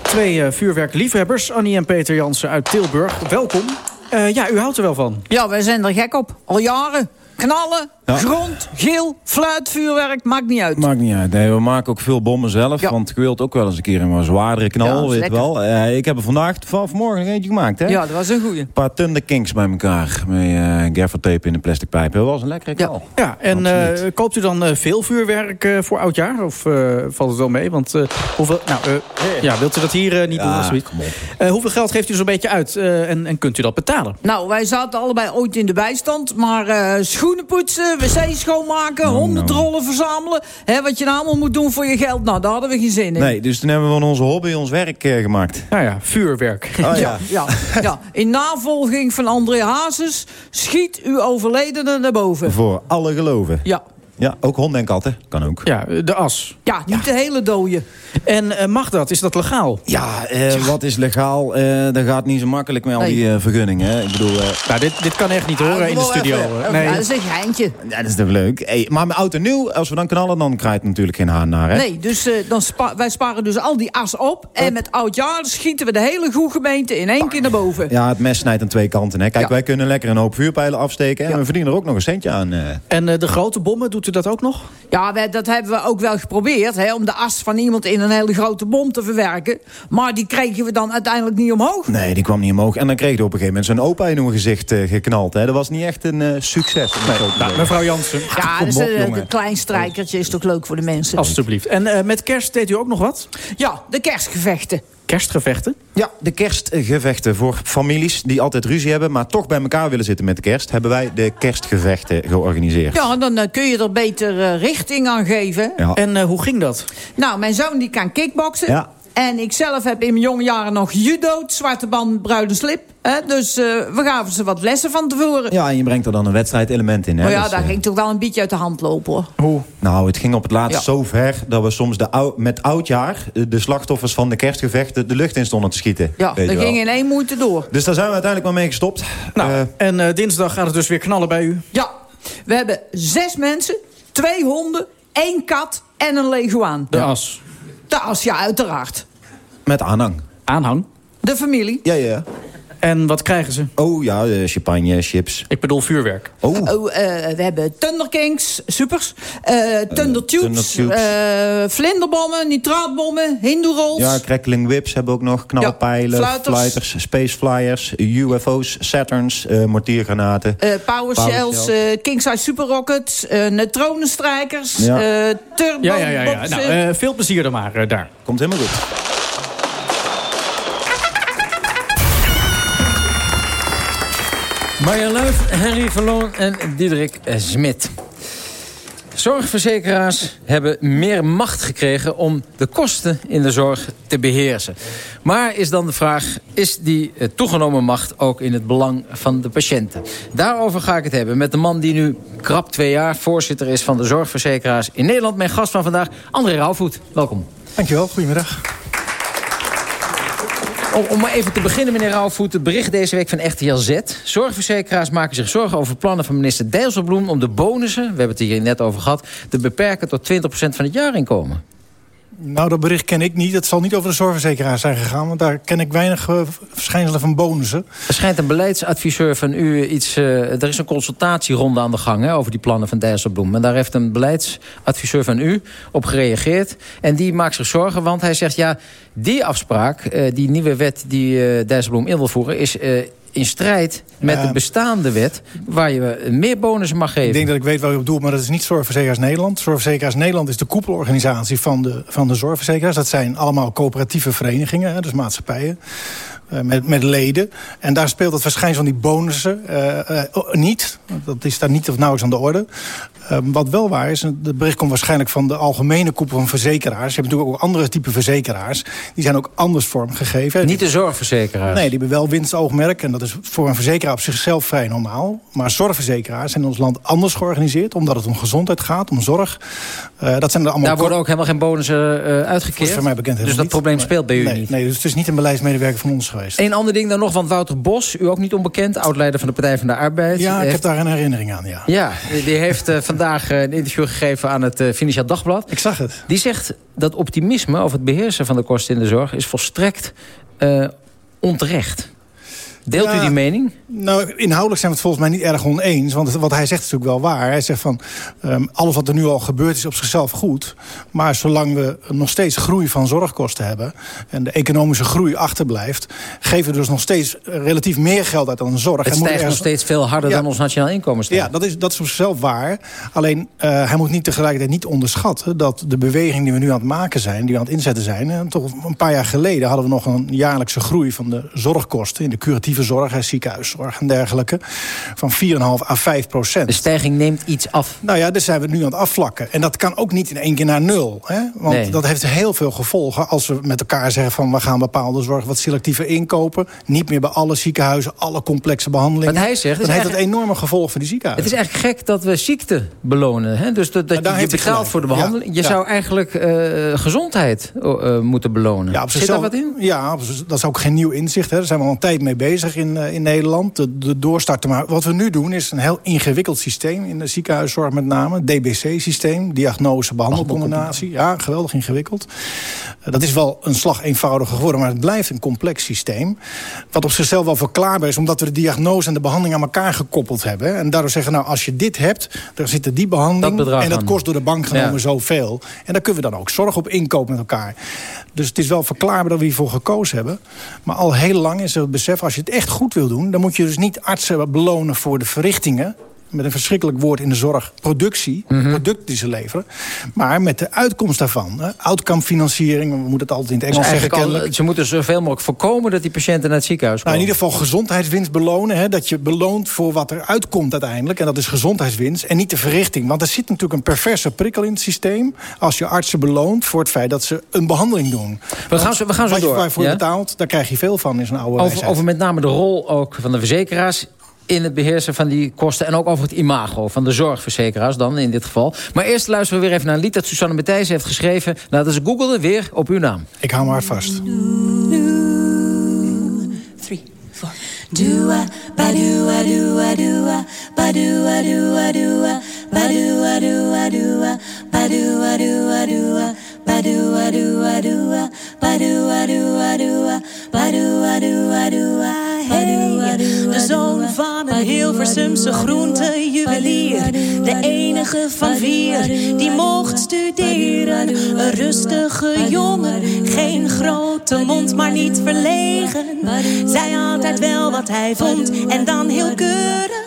twee eh, vuurwerkliefhebbers, Annie en Peter Jansen uit Tilburg. Welkom. Eh, ja, u houdt er wel van. Ja, wij zijn er gek op. Al jaren. Knallen, grond, geel, fluit, vuurwerk, maakt niet uit. Maakt niet uit. Nee, we maken ook veel bommen zelf. Ja. Want ik wilt ook wel eens een keer een wat zwaardere knal, Ja, weet lekker. wel. Eh, ik heb er vandaag van vanmorgen nog eentje gemaakt, hè? Ja, dat was een goeie. Een paar Thunder Kings bij elkaar. Met uh, gaffertape in een plastic pijp. Dat was een lekkere knal. Ja, en eh, koopt u dan eh, veel vuurwerk eh, voor oudjaar? Of eh, valt het wel mee? Want eh, hoeveel... Nou, eh, ja, wilt u dat hier eh, niet doen, Ja, alsjeblieft? kom op. Eh, hoeveel geld geeft u zo'n beetje uit? eh, en, en kunt u dat betalen? Nou, wij zaten allebei ooit in de bijstand. Maar eh, schoenen poetsen, wc's schoonmaken, hondendrollen verzamelen. Hè, wat je nou allemaal moet doen voor je geld. Nou, daar hadden we geen zin in. Nee, dus toen hebben we van onze hobby ons werk eh, gemaakt. Nou ja, vuurwerk. Oh, ja. Ja, ja, ja. In navolging van André Hazes, schiet uw overledene naar boven. Voor alle geloven. Ja, Ja, ook honden en katten. Kan ook. Ja, de as. ja niet de hele dode. En eh, mag dat? Is dat legaal? Ja, eh, wat is legaal? Eh, dat gaat niet zo makkelijk met al Nee. die vergunningen. hè. Ik bedoel, eh, Nou, dit, dit kan echt niet horen in de studio. even. eh. Nee. Ja, dat is een geintje. ja, dat is toch leuk. Hey, maar met oud en nieuw, als we dan knallen, dan krijgt het natuurlijk geen haan naar. Hè? Nee, dus eh, dan spa wij sparen dus al die as op. En met oud jaar schieten we de hele goede gemeente in één keer naar boven. Ja, het mes snijdt aan twee kanten. Hè. Kijk, Ja. wij kunnen lekker een hoop vuurpijlen afsteken. En we verdienen er ook nog een centje aan. eh. En eh, de grote bommen, doet doet u dat ook nog? Ja, dat hebben we ook wel geprobeerd. Hè, om de as van iemand in een hele grote bom te verwerken. Maar die kregen we dan uiteindelijk niet omhoog. Nee, die kwam niet omhoog. En dan kreeg hij op een gegeven moment zijn opa in uw gezicht eh, geknald. Hè. Dat was niet echt een eh, succes. Nou, mevrouw Jansen. Ja, dus, op, eh, een klein strijkertje is toch leuk voor de mensen. Alsjeblieft. En eh, met kerst deed u ook nog wat? Ja, de kerstgevechten. Kerstgevechten? Ja, de kerstgevechten voor families die altijd ruzie hebben... maar toch bij elkaar willen zitten met de kerst... hebben wij de kerstgevechten georganiseerd. Ja, dan eh, kun je er beter eh, richting aan geven. Ja. En eh, hoe ging dat? Nou, mijn zoon die kan kickboksen. Ja. En ik zelf heb in mijn jonge jaren nog judo, zwarte band, bruine slip. Hè? Dus eh, we gaven ze wat lessen van tevoren. Ja, en je brengt er dan een wedstrijdelement in. Hè? maar ja, Dus, daar eh, ging toch wel een beetje uit de hand lopen. hoor. Hoe? Nou, het ging op het laatst Ja. zo ver... dat we soms de ou- met oudjaar eh, de slachtoffers van de kerstgevechten... de lucht in stonden te schieten. Ja, Weet dat je wel. ging in één moeite door. Dus daar zijn we uiteindelijk maar mee gestopt. Nou, en eh, dinsdag gaat het dus weer knallen bij u. Ja, we hebben zes mensen, twee honden, één kat en een leguaan. De as. De as, ja, uiteraard. met aanhang. Aanhang. De familie. Ja, ja. En wat krijgen ze? Oh ja, eh, champagne, chips. Ik bedoel vuurwerk. Oh, Oh, eh, we hebben Thunder Kings, supers. eh Thunder Tubes, Thunder eh, vlinderbommen, nitraatbommen, hindoerolls. ja, crackling whips hebben we ook nog. Knalpijlen, Ja, fluiters. flighters, space flyers, UFO's, Saturns, eh, mortiergranaten. eh power shells, size super rockets, eh neutronenstrijkers, Ja. eh turbo Ja, ja, ja. ja. Nou, eh, veel plezier dan maar eh, daar. Komt helemaal goed. Marjan Luif, Henry Verloon en Diederik Smit. Zorgverzekeraars hebben meer macht gekregen om de kosten in de zorg te beheersen. Maar is dan de vraag, is die eh, toegenomen macht ook in het belang van de patiënten? Daarover ga ik het hebben met de man die nu krap twee jaar voorzitter is van de zorgverzekeraars in Nederland. Mijn gast van vandaag, André Rauwvoet. Welkom. Dankjewel, goedemiddag. Om, om maar even te beginnen, meneer Rauwvoet. Het bericht deze week van RTL Z. Zorgverzekeraars maken zich zorgen over plannen van minister Dijsselbloem... om de bonussen, we hebben het hier net over gehad... te beperken tot 20% van het jaarinkomen. Nou, dat bericht ken ik niet. Het zal niet over de zorgverzekeraar zijn gegaan... want daar ken ik weinig eh, verschijnselen van bonussen. Er schijnt een beleidsadviseur van u iets... eh, er is een consultatieronde aan de gang hè, over die plannen van Dijsselbloem. En daar heeft een beleidsadviseur van u op gereageerd. En die maakt zich zorgen, want hij zegt... ja, die afspraak, eh, die nieuwe wet die Dijsselbloem in wil voeren... is in strijd met Ja. de bestaande wet... waar je meer bonussen mag geven. Ik denk dat ik weet waar u op doelt, maar dat is niet Zorgverzekeraars Nederland. Zorgverzekeraars Nederland is de koepelorganisatie van de, van de zorgverzekeraars. Dat zijn allemaal coöperatieve verenigingen, dus maatschappijen. Eh, Met, met leden. En daar speelt het verschijnsel van die bonussen eh, eh, niet. Dat is daar niet of nauwelijks aan de orde. Eh, wat wel waar is, het bericht komt waarschijnlijk van de algemene koepel van verzekeraars. Je hebt natuurlijk ook andere type verzekeraars. Die zijn ook anders vormgegeven. Niet de zorgverzekeraars. Nee, die hebben wel winstoogmerk. En dat is voor een verzekeraar op zichzelf vrij normaal. Maar zorgverzekeraars zijn in ons land anders georganiseerd. Omdat het om gezondheid gaat, om zorg. Dat zijn er allemaal Daar worden ook helemaal geen bonussen uitgekeerd. voor mij bekend dus dat probleem speelt bij u nee, niet. Nee, dus het is niet een beleidsmedewerker van ons geweest. Een ander ding dan nog, want Wouter Bos, u ook niet onbekend... oud-leider van de Partij van de Arbeid. Ja, ik heb daar een herinnering aan, ja. Ja, die heeft eh, vandaag eh, een interview gegeven aan het eh, Financieel Dagblad. Ik zag het. Die zegt dat optimisme over het beheersen van de kosten in de zorg... is volstrekt onterecht. Deelt u die mening? Nou, inhoudelijk zijn we het volgens mij niet erg oneens. Want wat hij zegt is natuurlijk wel waar. Hij zegt van, ehm, alles wat er nu al gebeurt is op zichzelf goed. Maar zolang we nog steeds groei van zorgkosten hebben... en de economische groei achterblijft... geven we dus nog steeds relatief meer geld uit aan de zorg. Het stijgt nog steeds veel harder Ja. dan ons nationaal inkomen stijgt. Ja, dat is, dat is op zichzelf waar. Alleen, eh, hij moet niet tegelijkertijd niet onderschatten... dat de beweging die we nu aan het maken zijn, die we aan het inzetten zijn... en toch een paar jaar geleden hadden we nog een jaarlijkse groei... van de zorgkosten in de curatieve zorg, hè, ziekenhuiszorg en dergelijke... van 4,5 à 5 procent. De stijging neemt iets af. Nou ja, dus zijn we nu aan het afvlakken. En dat kan ook niet in één keer naar nul. Hè? Want Nee. dat heeft heel veel gevolgen als we met elkaar zeggen... van we gaan bepaalde zorg wat selectiever inkopen. Niet meer bij alle ziekenhuizen, alle complexe behandelingen. Wat hij zegt Dan heeft dat eigenlijk- enorme gevolgen voor die Het ziekenhuizen. is eigenlijk gek dat we ziekte belonen. Hè? Dus dat, daar je, je betaalt voor de Ja, behandeling. Je ja. zou eigenlijk eh, gezondheid eh, moeten belonen. Ja, op Zit daar wat in? Ja, dat is ook geen nieuw inzicht. Hè. Daar zijn we al een tijd mee bezig. Bezig in, uh, in Nederland. De, de doorstart te maken. Wat we nu doen is een heel ingewikkeld systeem in de ziekenhuiszorg met name. DBC-systeem, diagnose, behandelcombinatie. Ja, geweldig ingewikkeld. Uh, dat is wel een slag eenvoudiger geworden, maar het blijft een complex systeem. Wat op zichzelf wel verklaarbaar is, omdat we de diagnose en de behandeling aan elkaar gekoppeld hebben. En daardoor zeggen, nou, als je dit hebt, dan zit er die behandeling. Dat en dat aan. kost door de bank genomen Ja. zoveel. En daar kunnen we dan ook zorg op inkopen met elkaar. Dus het is wel verklaarbaar dat we hiervoor gekozen hebben. Maar al heel lang is er het besef, als je het echt goed wil doen... dan moet je dus niet artsen belonen voor de verrichtingen met een verschrikkelijk woord in de zorg, productie, Mhm. product die ze leveren. Maar met de uitkomst daarvan, hè, outcome-financiering, we moeten het altijd in het Dus Engels zeggen al, kennelijk. ze moeten zoveel mogelijk voorkomen dat die patiënten naar het ziekenhuis Nou, komen. in ieder geval gezondheidswinst belonen. Hè, dat je beloont voor wat er uitkomt uiteindelijk. En dat is gezondheidswinst en niet de verrichting. Want er zit natuurlijk een perverse prikkel in het systeem... als je artsen beloont voor het feit dat ze een behandeling doen. We gaan zo- we gaan zo wat door, je waarvoor ja? betaalt, daar krijg je veel van in zo'n oude Over, over met name de rol ook van de verzekeraars in het beheersen van die kosten... en ook over het imago van de zorgverzekeraars dan in dit geval. Maar eerst luisteren we weer even naar een lied dat Susanne Matthijs heeft geschreven. Nou, dat is Google weer op uw naam. Ik hou me hard vast. Dua, badua, dua, dua, badua, dua, dua, badua, dua, dua, badua, dua, dua, badua, dua, dua, badua, dua, dua, badua, dua, dua, Hey, de zoon van een Hilversumse groentejuwelier. De enige van vier die mocht studeren. Een rustige jongen, geen grote mond, maar niet verlegen. Zei altijd wel wat hij vond en dan heel keurig.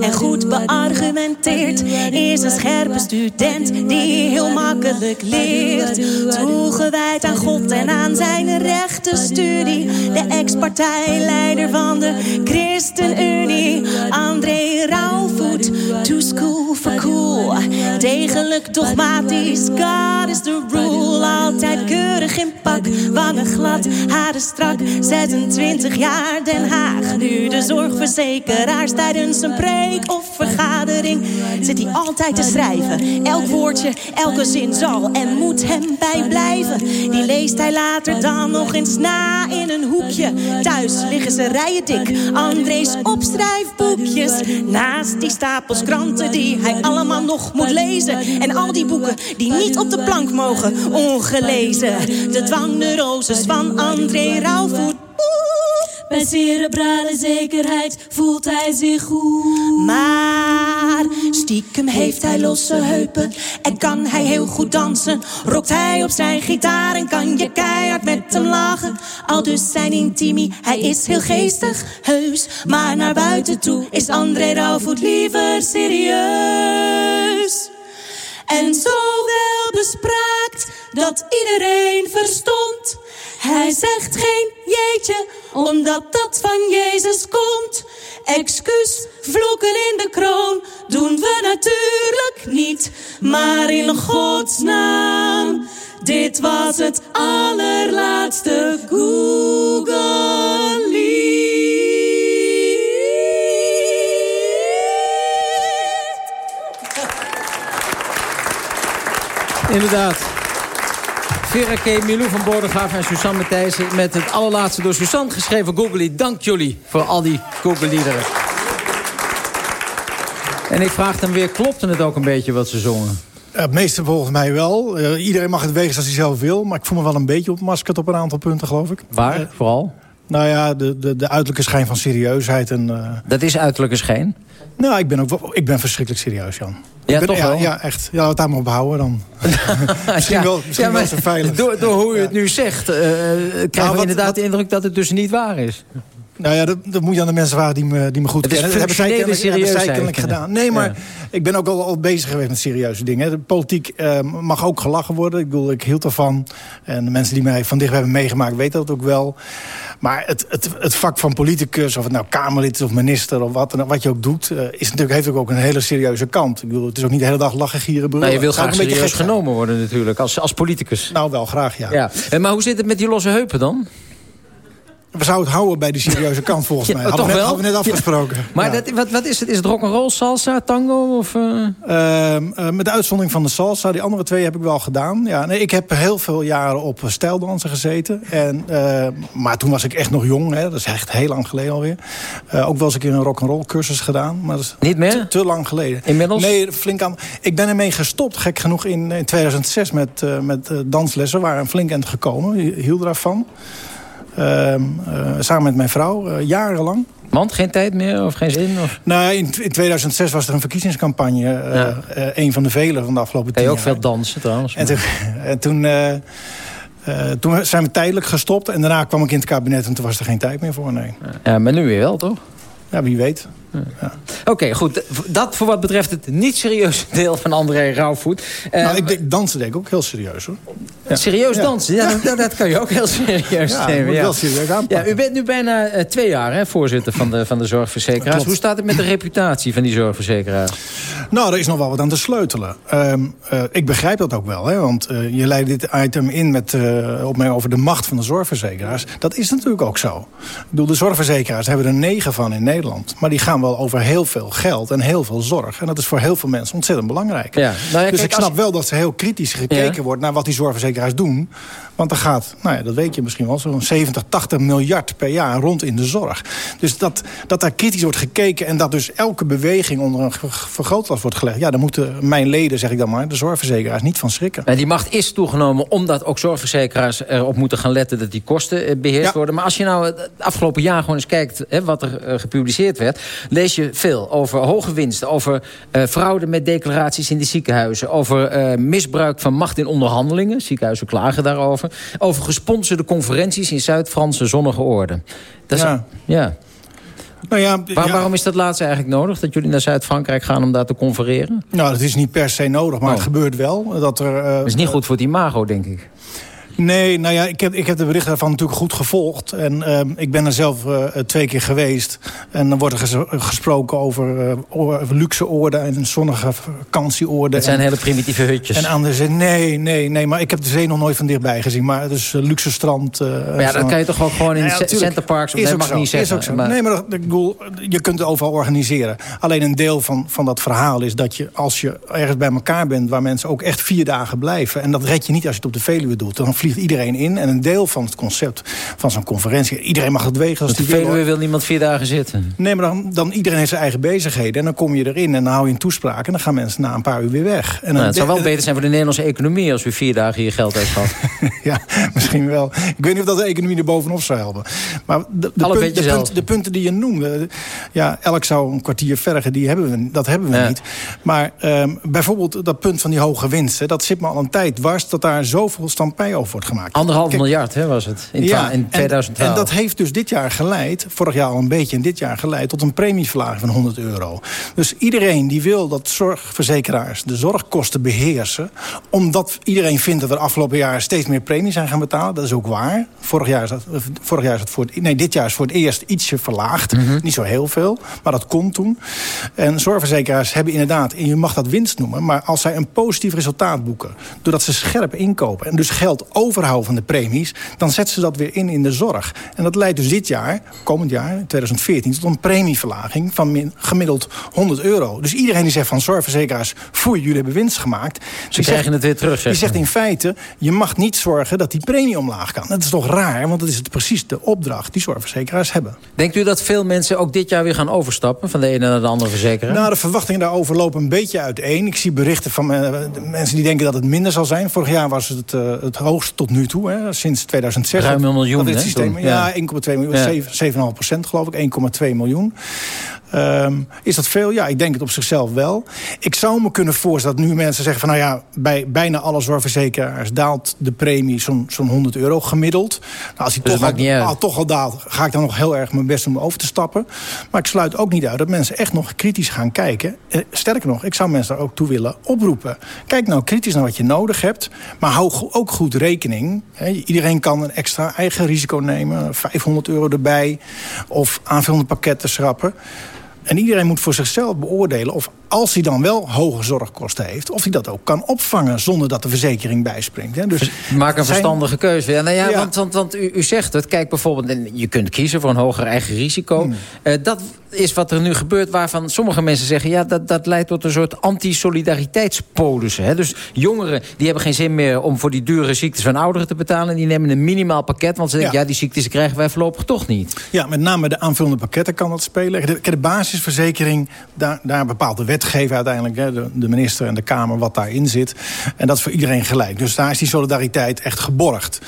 En goed beargumenteerd is een scherpe student die heel makkelijk leert. Toegewijd aan God en aan zijn rechtenstudie. De ex-partijleider van de ChristenUnie. André Rauwvoet, to school for cool. Degelijk dogmatisch, God is the rule. Altijd keurig in pak, wangen glad, haren strak. 26 jaar Den Haag, nu de zorgverzekeraars tijdens een preek of vergadering. Zit hij altijd te schrijven, elk woordje, elke zin zal en moet hem bijblijven. Die leest hij later dan nog eens na in een hoekje. Thuis liggen ze André's opschrijfboekjes. Naast die stapels kranten die hij allemaal nog moet lezen. En al die boeken die niet op de plank mogen, ongelezen. De dwangneuroses van André Rauwvoet. Bij cerebrale zekerheid voelt hij zich goed. Maar stiekem heeft hij losse heupen en kan hij heel goed dansen. Rokt hij op zijn gitaar en kan je keihard met hem lachen. Al dus zijn intimie, hij is heel geestig, heus. Maar naar buiten toe is André Rauwvoet liever serieus. En zo wel bespraakt dat iedereen verstond. Hij zegt geen jeetje, omdat dat van Jezus komt. Excuus, vloeken in de kroon doen we natuurlijk niet. Maar in Gods naam, dit was het allerlaatste Inderdaad. Vera K. Milou van Bodegraaf en Suzanne Matthijssen... met het allerlaatste door Suzanne geschreven Googly. Dank jullie voor al die Google-liederen. En ik vraag dan weer, klopte het ook een beetje wat ze zongen? Het meeste volgens mij wel. Eh, iedereen mag het wegen als hij zelf wil. Maar ik voel me wel een beetje opmaskerd op een aantal punten, geloof ik. Waar, Eh, vooral? Nou ja, de, de, de uiterlijke schijn van serieusheid. En, eh, Dat is uiterlijke schijn? Nou, ik ben ook wel, ik ben verschrikkelijk serieus, Jan. Ja, Ik ben, toch ja, wel? Ja, echt. Ja, laten we daar maar op houden dan. misschien Ja, wel, misschien ja, maar wel veilig. Door, door hoe u het nu zegt, eh, krijgen we wat- inderdaad de indruk dat het dus niet waar is. Nou ja, dat, dat moet je aan de mensen vragen die me, die me goed Het is kennen. Dat hebben zij functionele kennelijk, hebben zij serieusheid. kennelijk gedaan. Nee, maar ik ben ook al, al bezig geweest met serieuze dingen. De politiek eh, mag ook gelachen worden. Ik bedoel, ik hield ervan. En de mensen die mij van dichtbij hebben meegemaakt weten dat ook wel. Maar het, het, het vak van politicus, of het nou Kamerlid is of minister... of wat, wat je ook doet, eh, is natuurlijk, heeft ook een hele serieuze kant. Ik bedoel, het is ook niet de hele dag lachen, gieren, brullen. Nou, je wil graag een beetje serieus genomen worden natuurlijk, als, als politicus. Nou, wel graag, ja. Ja. En Maar hoe zit het met die losse heupen dan? We zouden het houden bij die serieuze kant volgens Ja, mij. Hadden we, net, hadden we net afgesproken. Maar Ja. dat, wat, wat is het? Is het rock'n'roll, salsa, tango? Of, eh? Ehm, eh, met de uitzondering van de salsa. Die andere twee heb ik wel gedaan. Ja, nee, ik heb heel veel jaren op eh, stijldansen gezeten. En, maar toen was ik echt nog jong. Hè, dat is echt heel lang geleden alweer. Ook wel eens een keer een rock'n'roll cursus gedaan. Maar dat is Niet meer? Te, te lang geleden. Inmiddels? Nee, flink aan. Ik ben ermee gestopt, gek genoeg, in, in 2006 met, met danslessen. We waren een flink eind gekomen. Hield ervan. Ehm, eh, samen met mijn vrouw, eh, jarenlang. Want geen tijd meer of geen zin? Of? Nou, in, in 2006 was er een verkiezingscampagne. eh, Ja. een van de vele van de afgelopen tien je ook jaar. veel dansen trouwens? En toen, en toen, toen zijn we tijdelijk gestopt. En daarna kwam ik in het kabinet en toen was er geen tijd meer voor. Nee. Ja, maar nu weer wel, toch? Ja, wie weet. Oké, goed. Dat voor wat betreft het niet serieuze deel van André Rauwvoet. Nou, ik denk, dansen deed ik ook heel serieus hoor. Ja. Serieus Ja. dansen? Ja, dat, dat kan je ook heel serieus Ja, nemen. ja. wel serieus aanpakken. Ja, u bent nu bijna eh, twee jaar hè, voorzitter van de, van de zorgverzekeraars. Klopt. Hoe staat het met de reputatie van die zorgverzekeraars? Nou, er is nog wel wat aan te sleutelen. Ehm, eh, ik begrijp dat ook wel, hè, want je leidt dit item in met op mij over de macht van de zorgverzekeraars. Dat is natuurlijk ook zo. Ik bedoel, de zorgverzekeraars hebben er negen van in Nederland. Maar die gaan wel over heel veel geld en heel veel zorg. En dat is voor heel veel mensen ontzettend belangrijk. Ja. Nou ja, dus ik snap als- wel dat ze heel kritisch gekeken Ja. wordt naar wat die zorgverzekeraars doen. Want er gaat, nou ja, dat weet je misschien wel, zo'n 70, 80 miljard per jaar rond in de zorg. Dus dat, dat daar kritisch wordt gekeken en dat dus elke beweging onder een ver- vergrootglas wordt gelegd. Ja, daar moeten mijn leden, zeg ik dan maar, de zorgverzekeraars niet van schrikken. Nou, die macht is toegenomen omdat ook zorgverzekeraars erop moeten gaan letten dat die kosten eh, beheerst Ja. worden. Maar als je nou het afgelopen jaar gewoon eens kijkt hè, wat er eh, gepubliceerd werd, lees je veel over hoge winsten, over eh, fraude met declaraties in de ziekenhuizen, over eh, misbruik van macht in onderhandelingen. Ziekenhuizen klagen daarover. Over gesponsorde conferenties in Zuid-Franse zonnige oorden. Dat is, Ja. ja. Nou ja, Waar- ja. Waarom is dat laatste eigenlijk nodig? Dat jullie naar Zuid-Frankrijk gaan om daar te confereren? Nou, dat is niet per se nodig, maar Oh. het gebeurt wel. Dat er, eh, Dat is niet goed voor het imago, denk ik. Nee, nou ja, ik heb, ik heb de berichten daarvan natuurlijk goed gevolgd. En ehm, ik ben er zelf eh, twee keer geweest. En dan wordt er ges- gesproken over, eh, luxe oorden en zonnige vakantieoorden. Het zijn en, hele primitieve hutjes. En anderen zeggen, nee, nee, nee. Maar ik heb de zee nog nooit van dichtbij gezien. Maar het is eh, luxe strand. eh, Maar ja, dat kan je toch ook gewoon in ja, centerparks... Is dat mag zo, niet zeggen. Is ook zo. maar- Nee, maar ik bedoel, je kunt het overal organiseren. Alleen een deel van, van dat verhaal is dat je, als je ergens bij elkaar bent... waar mensen ook echt vier dagen blijven... en dat red je niet als je het op de Veluwe doet. Dan vliegt iedereen in. En een deel van het concept van zo'n conferentie... iedereen mag het wegen als de die wil. Wil niemand vier dagen zitten. Nee, maar dan, dan iedereen heeft zijn eigen bezigheden. En dan kom je erin en dan hou je een toespraak... en dan gaan mensen na een paar uur weer weg. En Nou, het zou wel beter zijn voor de Nederlandse economie... als u vier dagen hier geld heeft gehad. ja, misschien wel. Ik weet niet of dat de economie er bovenop zou helpen. Maar de, de, punt- de, zelf. punt- de punten die je noemde... Ja, elk zou een kwartier vergen, die hebben we, dat hebben we Ja. niet. Maar ehm, bijvoorbeeld dat punt van die hoge winsten... dat zit me al een tijd dwars dat daar zoveel stampij over wordt gemaakt. Anderhalf Kijk, miljard hè, was het in, twa- in en- 2012. En, dat heeft dus dit jaar geleid, vorig jaar al een beetje... en dit jaar geleid tot een premieverlaging van 100 euro. Dus iedereen die wil dat zorgverzekeraars de zorgkosten beheersen... omdat iedereen vindt dat we de afgelopen jaar steeds meer premie zijn gaan betalen. Dat is ook waar. Vorig jaar is dat, eh, vorig jaar is dat voor het, nee, dit jaar is voor het eerst ietsje verlaagd. Mhm. Niet zo heel veel, maar dat komt toen. En zorgverzekeraars hebben inderdaad, en je mag dat winst noemen... maar als zij een positief resultaat boeken... doordat ze scherp inkopen en dus geld overhouden van de premies... dan zetten ze dat weer in in de zorg. En dat leidt dus dit jaar, komend jaar, 2014... tot een premieverlaging van min- gemiddeld 100 euro. Dus iedereen die zegt van zorgverzekeraars... foei, jullie hebben winst gemaakt... die krijgen zegt- het weer terug, Die zegt in feite, je mag niet zorgen dat die premie omlaag kan. Dat is toch raar, want dat is het precies de opdracht die zorgverzekeraars hebben. Denkt u dat veel mensen ook dit jaar weer gaan overstappen... van de ene naar de andere verzekeraar? Nou, de verwachtingen daarover lopen een beetje uiteen. Ik zie berichten van eh, mensen die denken dat het minder zal zijn. Vorig jaar was het eh, het hoogste tot nu toe, hè, sinds 2006. Ruim een miljoen, Dat dit hè, systeem, ja, Ja. 1,2 miljoen, Ja. 7 7,5 procent geloof ik, 1,2 miljoen. Ehm, is dat veel? Ja, ik denk het op zichzelf wel. Ik zou me kunnen voorstellen dat nu mensen zeggen van... nou ja, bij bijna alle zorgverzekeraars daalt de premie zo'n zo'n 100 euro gemiddeld. Nou, als die Dus toch, al, al toch al daalt, ga ik dan nog heel erg mijn best doen om over te stappen. Maar ik sluit ook niet uit dat mensen echt nog kritisch gaan kijken. Eh, sterker nog, ik zou mensen daar ook toe willen oproepen. Kijk nou kritisch naar wat je nodig hebt. Maar hou ook goed rekening. Iedereen kan een extra eigen risico nemen. 500 euro erbij. Of aanvullende pakketten schrappen. En iedereen moet voor zichzelf beoordelen of als hij dan wel hoge zorgkosten heeft... of hij dat ook kan opvangen zonder dat de verzekering bijspringt. Hè. Dus Maak een zijn- verstandige keuze. Ja, nou ja, Ja. Want, want, want u, u zegt het. Kijk bijvoorbeeld, en je kunt kiezen voor een hoger eigen risico. Hmm. Eh, dat is wat er nu gebeurt waarvan sommige mensen zeggen... ja, dat, dat leidt tot een soort anti-solidariteitspolis. hè. Dus jongeren die hebben geen zin meer om voor die dure ziektes van ouderen te betalen. Die nemen een minimaal pakket, want ze denken... ja, Ja. die ziektes krijgen wij voorlopig toch niet. Ja, met name de aanvullende pakketten kan dat spelen. De, de basisverzekering, daar, daar bepaalt de wetgever uiteindelijk... Hè, de, de minister en de Kamer wat daarin zit. En dat is voor iedereen gelijk. Dus daar is die solidariteit echt geborgd.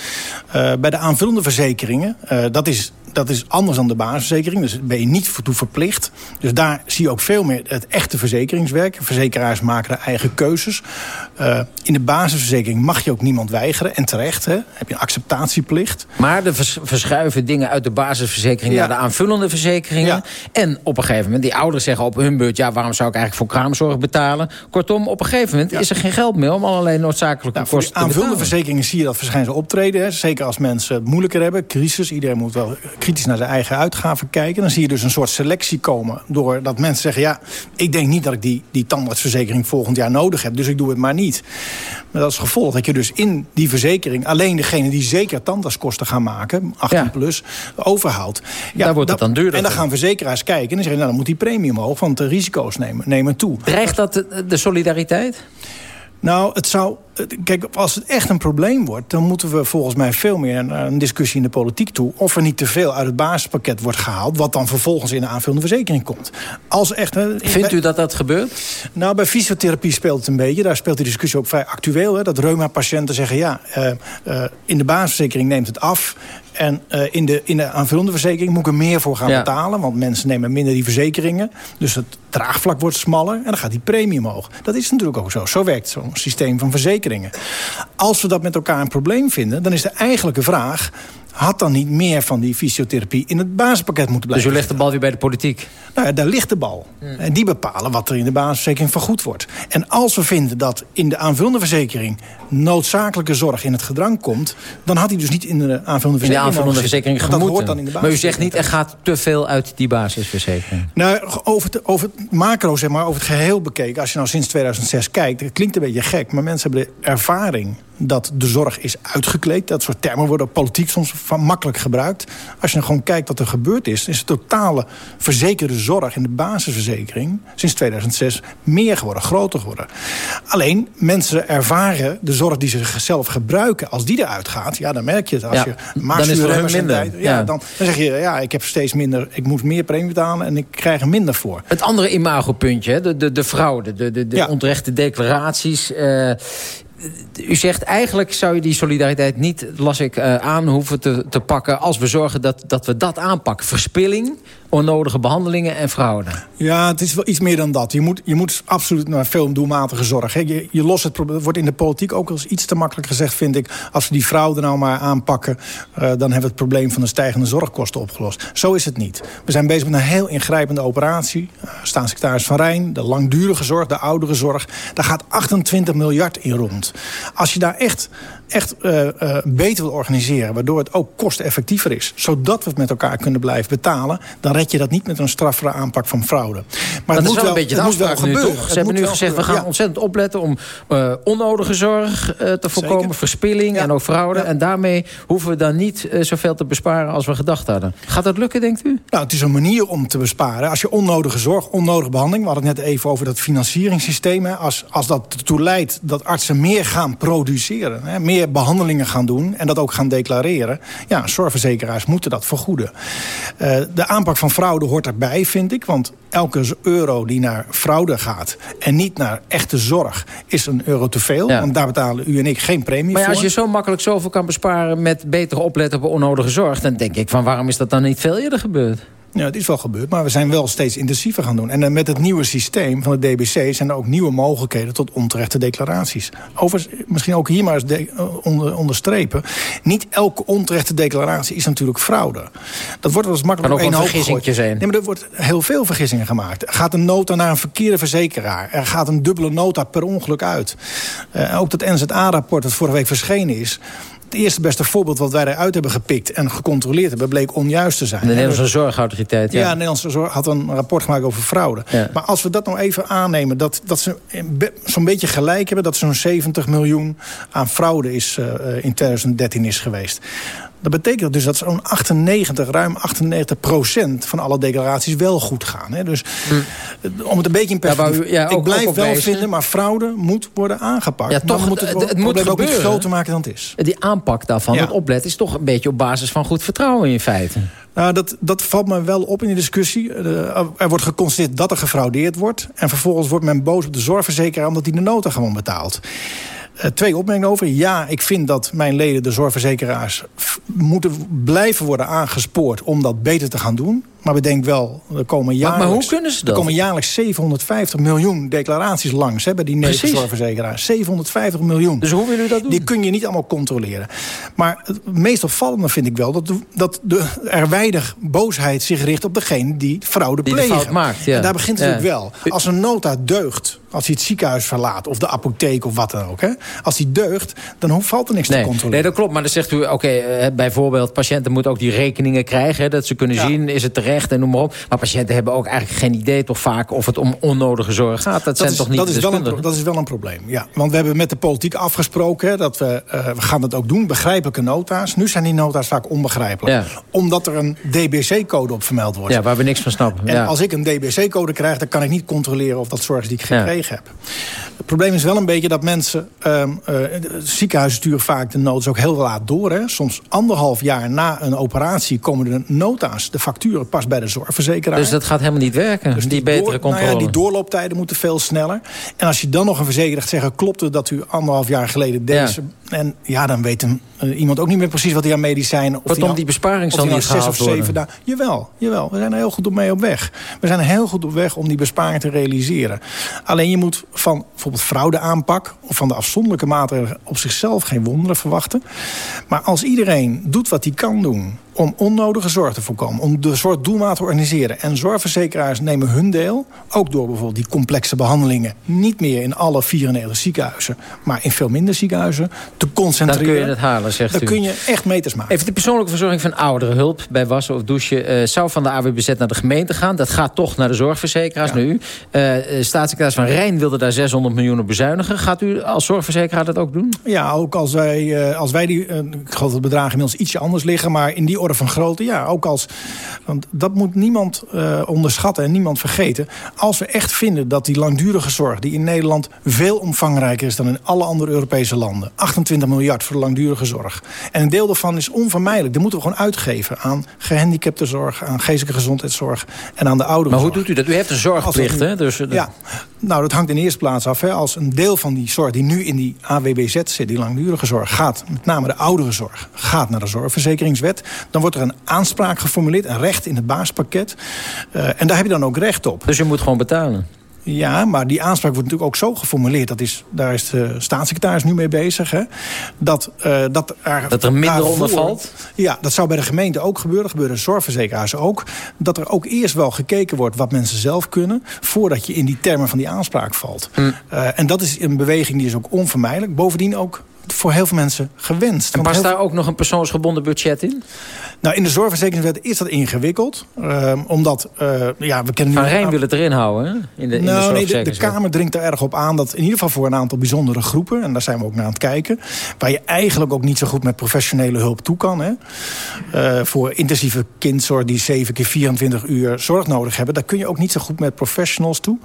Eh, bij de aanvullende verzekeringen, eh, dat is... Dat is anders dan de basisverzekering, dus daar ben je niet toe verplicht. Dus daar zie je ook veel meer het echte verzekeringswerk. Verzekeraars maken eigen keuzes. Eh, in de basisverzekering mag je ook niemand weigeren. En terecht, hè, heb je een acceptatieplicht. Maar de vers- verschuiven dingen uit de basisverzekering... Ja. naar de aanvullende verzekeringen. En op een gegeven moment, die ouders zeggen op hun beurt... ja, waarom zou ik eigenlijk voor kraamzorg betalen? Kortom, op een gegeven moment is er geen geld meer... om allerlei noodzakelijke Nou, kosten te aanvullende verzekeringen zie je dat verschijnsel optreden. Hè. Zeker als mensen het moeilijker hebben, crisis. Iedereen moet wel kritisch naar zijn eigen uitgaven kijken. Dan zie je dus een soort selectie komen. Doordat mensen zeggen, ja, ik denk niet dat ik die, die tandartsverzekering volgend jaar nodig heb. Dus ik doe het maar niet. Maar dat is het gevolg dat je dus in die verzekering... alleen degene die zeker tandartskosten gaan maken, 18 plus, overhoudt. Ja, Daar wordt het dat- dan duurder En dan gaan verzekeraars kijken en dan zeggen... nou, dan moet die premie omhoog, want de risico's nemen, nemen toe. Dreigt dat de, de solidariteit? Nou, het zou. Kijk, als het echt een probleem wordt, dan moeten we volgens mij veel meer naar een discussie in de politiek toe. Of er niet te veel uit het basispakket wordt gehaald, wat dan vervolgens in de aanvullende verzekering komt. Als echt, Vindt u dat dat gebeurt? Nou, bij fysiotherapie speelt het een beetje. Daar speelt die discussie ook vrij actueel. Hè, dat reuma-patiënten zeggen, ja, eh, eh, in de basisverzekering neemt het af. En eh, in, de, in de aanvullende verzekering moet ik er meer voor gaan Ja. betalen. Want mensen nemen minder die verzekeringen. Dus het draagvlak wordt smaller. En dan gaat die premie omhoog. Dat is natuurlijk ook zo. Zo werkt zo'n systeem van Als we dat met elkaar een probleem vinden... dan is de eigenlijke vraag... had dan niet meer van die fysiotherapie in het basispakket moeten Dus blijven u legt de bal weer bij de politiek? nou ja, daar ligt de bal. En die bepalen wat er in de basisverzekering vergoed wordt. En als we vinden dat in de aanvullende verzekering... noodzakelijke zorg in het gedrang komt... dan had hij dus niet in de aanvullende In de verzekering aanvullende verzekering dat hoort dan in de maar u zegt niet, er gaat te veel uit die basisverzekering. Nou, over het, over het macro, zeg maar, over het geheel bekeken... als je nou sinds 2006 kijkt, dat klinkt een beetje gek... maar mensen hebben de ervaring dat de zorg is uitgekleed. Dat soort termen worden politiek soms van makkelijk gebruikt. Als je nou gewoon kijkt wat er gebeurd is... is de totale verzekerde zorg in de basisverzekering... sinds 2006 meer geworden, groter geworden. Alleen, mensen ervaren de zorg die ze zelf gebruiken... als die eruit gaat, ja, dan merk je het. Als Ja, je dan maagzuurremmers minder. Ja, Ja. Dan, dan zeg je, ja, ik heb steeds minder... ik moet meer premie betalen en ik krijg er minder voor. Het andere imagopuntje, de, de, de fraude, de, de, de Ja. onterechte declaraties. eh, u zegt eigenlijk zou je die solidariteit niet, las ik, eh, aan hoeven te, te pakken... als we zorgen dat, dat we dat aanpakken. Verspilling, onnodige behandelingen en fraude. Ja, het is wel iets meer dan dat. Je moet, je moet absoluut naar veel doelmatige zorg. Je, je lost het probleem. Wordt in de politiek ook wel eens iets te makkelijk gezegd, vind ik. Als we die fraude nou maar aanpakken... eh, dan hebben we het probleem van de stijgende zorgkosten opgelost. Zo is het niet. We zijn bezig met een heel ingrijpende operatie. Uh, staatssecretaris Van Rijn, de langdurige zorg, de ouderenzorg. Daar gaat 28 miljard in rond. Als je daar echt, echt eh, eh, beter wil organiseren... waardoor het ook kosteffectiever is... zodat we het met elkaar kunnen blijven betalen... dan red je dat niet met een straffere aanpak van fraude. Maar dat het moet wel een beetje de het moet wel gebeuren. toch? Het Ze hebben nu gezegd, we gaan ontzettend opletten... om eh, onnodige zorg te voorkomen, Zeker. verspilling en ook fraude. En daarmee hoeven we dan niet zoveel te besparen als we gedacht hadden. Gaat dat lukken, denkt u? Nou, het is een manier om te besparen. Als je onnodige zorg, onnodige behandeling... we hadden het net even over dat financieringssysteem... Hè, als, als dat ertoe leidt dat artsen meer gaan produceren... Hè, meer behandelingen gaan doen en dat ook gaan declareren... ja, zorgverzekeraars moeten dat vergoeden. Eh, de aanpak van fraude hoort erbij, vind ik. Want elke euro die naar fraude gaat... en niet naar echte zorg, is een euro te veel. Ja. Want daar betalen u en ik geen premie Maar ja, voor. als je zo makkelijk zoveel kan besparen... met beter opletten op onnodige zorg... dan denk ik van waarom is dat dan niet veel eerder gebeurd? Ja, het is wel gebeurd, maar we zijn wel steeds intensiever gaan doen. En eh, met het nieuwe systeem van het DBC zijn er ook nieuwe mogelijkheden tot onterechte declaraties. Overigens, misschien ook hier maar eens de- eh, onder, onderstrepen. Niet elke onterechte declaratie is natuurlijk fraude. Dat wordt wel eens makkelijk op één een hoop gegooid. zijn. Nee, maar er wordt heel veel vergissingen gemaakt. Er gaat een nota naar een verkeerde verzekeraar. Er gaat een dubbele nota per ongeluk uit. Eh, ook dat NZA-rapport dat vorige week verschenen is... Het eerste beste voorbeeld wat wij eruit hebben gepikt... en gecontroleerd hebben, bleek onjuist te zijn. De Nederlandse Zorgautoriteit, ja. Ja, de Nederlandse Zorg had een rapport gemaakt over fraude. Ja. Maar als we dat nou even aannemen... dat, dat ze zo'n beetje gelijk hebben... dat zo'n 70 miljoen aan fraude is, eh, eh, in 2013 is geweest. Dat betekent dus dat zo'n 98, ruim 98 procent van alle declaraties wel goed gaan. Hè? Dus eh, om het een beetje in Hm. Ja, perspectief... ja, ik blijf wel vinden, maar fraude moet worden aangepakt. Ja, toch, we moeten het, het- het moet ook niet gebeuren. groter maken dan het is. Die aanpak daarvan, het opletten... is toch een beetje op basis van goed vertrouwen in feite. Nou, dat, dat valt me wel op in de discussie. Eh, er wordt geconstateerd dat er gefraudeerd wordt. En vervolgens wordt men boos op de zorgverzekeraar... omdat hij de nota gewoon betaalt. Eh, twee opmerkingen over. Ja, ik vind dat mijn leden, de zorgverzekeraars... moeten blijven worden aangespoord om dat beter te gaan doen. Maar bedenk wel, er komen jaarlijks... maar hoe kunnen ze dat? Er komen jaarlijks 750 miljoen declaraties langs hè, bij die zorgverzekeraars. 750 miljoen. Dus hoe willen u dat doen? Die kun je niet allemaal controleren. Maar het meest opvallende vind ik wel... dat, de- dat de, er weinig boosheid zich richt op degene die fraude Die plegen. fout maakt, ja. En daar begint het Ja. ook wel. Als een nota deugt, als hij het ziekenhuis verlaat... of de apotheek of wat dan ook. Hè, als die deugt, dan valt er niks te controleren. nee, dat klopt. Maar dan zegt u, oké, eh, bijvoorbeeld... patiënten moeten ook die rekeningen krijgen. Hè, dat ze kunnen zien, is het terecht en noem maar op. Maar patiënten hebben ook eigenlijk geen idee toch vaak... of het om onnodige zorg gaat. Dat, zijn is, toch niet dat, is wel een, dat is wel een probleem, ja. Want we hebben met de politiek afgesproken... Hè, dat we, eh, we gaan dat ook doen, begrijpelijke nota's. Nu zijn die nota's vaak onbegrijpelijk. Ja. Omdat er een DBC-code op vermeld wordt. Ja, waar we niks van snappen. En ja. als ik een DBC-code krijg, dan kan ik niet controleren of dat zorg is die ik Ja. gekregen heb. Het probleem is wel een beetje dat mensen... eh, de ziekenhuizen sturen vaak de notas ook heel laat door. Hè. Soms anderhalf jaar na een operatie komen de nota's, de facturen pas bij de zorgverzekeraar. Dus dat gaat helemaal niet werken, die, betere Door- nou controle. ja, die doorlooptijden moeten veel sneller. En als je dan nog een verzekeraar zeggen... klopt het dat u anderhalf jaar geleden deze... En ja, dan weet een, eh, iemand ook niet meer precies wat hij aan medicijnen... Of Kortom, die, die besparing zal niet zes of zeven dagen... Jawel, jawel, we zijn er heel goed op mee op weg. We zijn er heel goed op weg om die besparing te realiseren. Alleen je moet van bijvoorbeeld fraudeaanpak... of van de afzonderlijke maatregelen op zichzelf geen wonderen verwachten. Maar als iedereen doet wat hij kan doen om onnodige zorg te voorkomen... om de zorg doelmatig te organiseren... en zorgverzekeraars nemen hun deel... ook door bijvoorbeeld die complexe behandelingen... niet meer in alle 94 ziekenhuizen... maar in veel minder ziekenhuizen te concentreren... Dan kun je het halen, zegt Dan u. kun je echt meters maken. Even de persoonlijke verzorging van ouderen. Hulp bij wassen of douchen eh, zou van de AWBZ naar de gemeente gaan. Dat gaat toch naar de zorgverzekeraars, naar u. Eh, eh, staatssecretaris Van Rijn wilde daar 600 miljoen op bezuinigen. Gaat u als zorgverzekeraar dat ook doen? Ja, ook als wij, als wij die... eh, ik geloof dat bedragen inmiddels ietsje anders liggen... maar in die orde van grootte, ja, ook als... want dat moet niemand eh, onderschatten en niemand vergeten. Als we echt vinden dat die langdurige zorg... die in Nederland veel omvangrijker is dan in alle andere Europese landen... 28 miljard voor de langdurige zorg. En een deel daarvan is onvermijdelijk. Dat moeten we gewoon uitgeven aan gehandicaptenzorg... aan geestelijke gezondheidszorg en aan de ouderen. Maar hoe doet u dat? U heeft een zorgplicht, hè? Dus, eh, ja, nou, dat hangt in de eerste plaats af. Hè. Als een deel van die zorg die nu in die AWBZ zit, die langdurige zorg, gaat, met name de ouderenzorg, gaat naar de zorgverzekeringswet, dan wordt er een aanspraak geformuleerd, een recht in het baaspakket. Eh, en daar heb je dan ook recht op. Dus je moet gewoon betalen? Ja, maar die aanspraak wordt natuurlijk ook zo geformuleerd. Dat is, daar is de staatssecretaris nu mee bezig. Hè, dat, eh, dat, er, Dat er minder daarvoor- onder valt? Ja, dat zou bij de gemeente ook gebeuren. Dat de zorgverzekeraars ook. Dat er ook eerst wel gekeken wordt wat mensen zelf kunnen... voordat je in die termen van die aanspraak valt. Hm. Eh, en dat is een beweging die is ook onvermijdelijk. Bovendien ook voor heel veel mensen gewenst. En past daar ook nog een persoonsgebonden budget in? nou, in de zorgverzekeringswet is dat ingewikkeld. Ehm, omdat, eh, ja, we kennen nu... Van Rijn wil het erin houden, hè? In de, in de nou, nee, de. Kamer dringt er erg op aan dat in ieder geval voor een aantal bijzondere groepen, en daar zijn we ook naar aan het kijken, waar je eigenlijk ook niet zo goed met professionele hulp toe kan. Hè. Eh, voor intensieve kindzorg die 7 keer 24 uur zorg nodig hebben, daar kun je ook niet zo goed met professionals toe.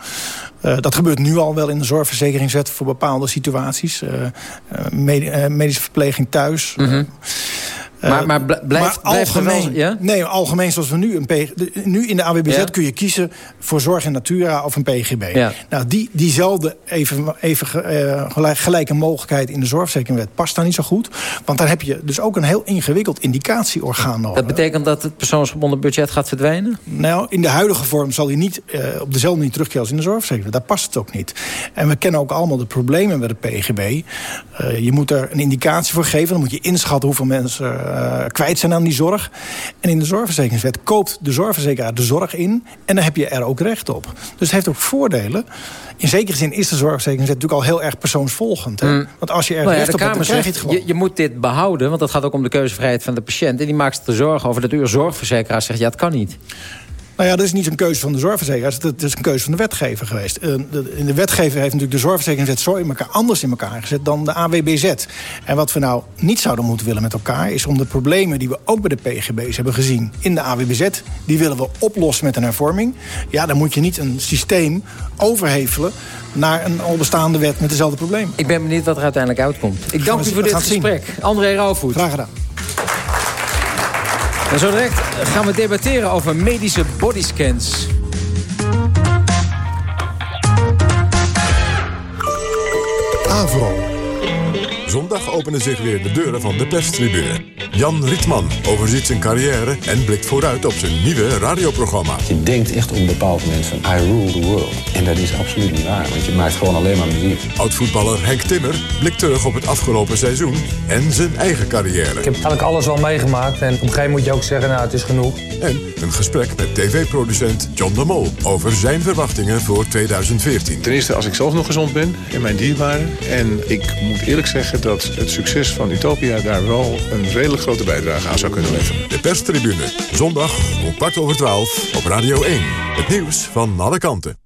Eh, dat gebeurt nu al wel in de zorgverzekeringswet voor bepaalde situaties. Eh, eh, medi- medische verpleging thuis. Mhm. Maar- blijft- maar blijft wel- algemeen, ja? Nee, algemeen zoals we nu een nu in de AWBZ Ja. kun je kiezen voor zorg in natura of een PGB. Ja. Nou, die, diezelfde even, even eh, gelijk, gelijke mogelijkheid in de zorgverzekeringwet past daar niet zo goed. Want daar heb je dus ook een heel ingewikkeld indicatieorgaan nodig. Dat betekent dat het persoonsgebonden budget gaat verdwijnen? Nou, in de huidige vorm zal hij niet eh, op dezelfde manier terugkeren als in de zorgverzekering. Daar past het ook niet. En we kennen ook allemaal de problemen met de PGB. Eh, je moet er een indicatie voor geven. Dan moet je inschatten hoeveel mensen eh, kwijt zijn aan die zorg. En in de zorgverzekeringswet koopt de zorgverzekeraar de zorg in... en dan heb je er ook recht op. Dus het heeft ook voordelen. In zekere zin is de zorgverzekeringswet natuurlijk al heel erg persoonsvolgend. Hè? Mm. Want als je er Nou ja, recht op hebt, dan krijg je het gewoon. je, je moet dit behouden, want dat gaat ook om de keuzevrijheid van de patiënt. En die maakt zich er zorgen over dat uw zorgverzekeraar zegt, ja, het kan niet. Nou ja, dat is niet een keuze van de zorgverzekeraars. Dat is een keuze van de wetgever geweest. Eh, de- In de wetgever heeft natuurlijk de zorgverzekeringswet zo in elkaar, anders in elkaar gezet dan de AWBZ. En wat we nou niet zouden moeten willen met elkaar... is om de problemen die we ook bij de PGB's hebben gezien in de AWBZ... die willen we oplossen met een hervorming. Ja, dan moet je niet een systeem overhevelen naar een al bestaande wet met dezelfde problemen. Ik ben benieuwd wat er uiteindelijk uitkomt. Ik dank u voor dit zien. gesprek. André Rauwvoet. Graag gedaan. En zo direct gaan we debatteren over medische bodyscans. Avro. Zondag openen zich weer de deuren van de perstribune. Jan Rietman overziet zijn carrière en blikt vooruit op zijn nieuwe radioprogramma. Je denkt echt op een bepaald moment van I rule the world. En dat is absoluut niet waar, want je maakt gewoon alleen maar muziek. Oud-voetballer Henk Timmer blikt terug op het afgelopen seizoen en zijn eigen carrière. Ik heb eigenlijk alles al meegemaakt en op een gegeven moment moet je ook zeggen, nou het is genoeg. En een gesprek met tv-producent John de Mol over zijn verwachtingen voor 2014. Ten eerste als ik zelf nog gezond ben en mijn dierbaren. En ik moet eerlijk zeggen dat het succes van Utopia daar wel een redelijk grote bijdrage aan zou kunnen leveren. De perstribune, zondag om kwart over twaalf op Radio 1. Het nieuws van alle kanten.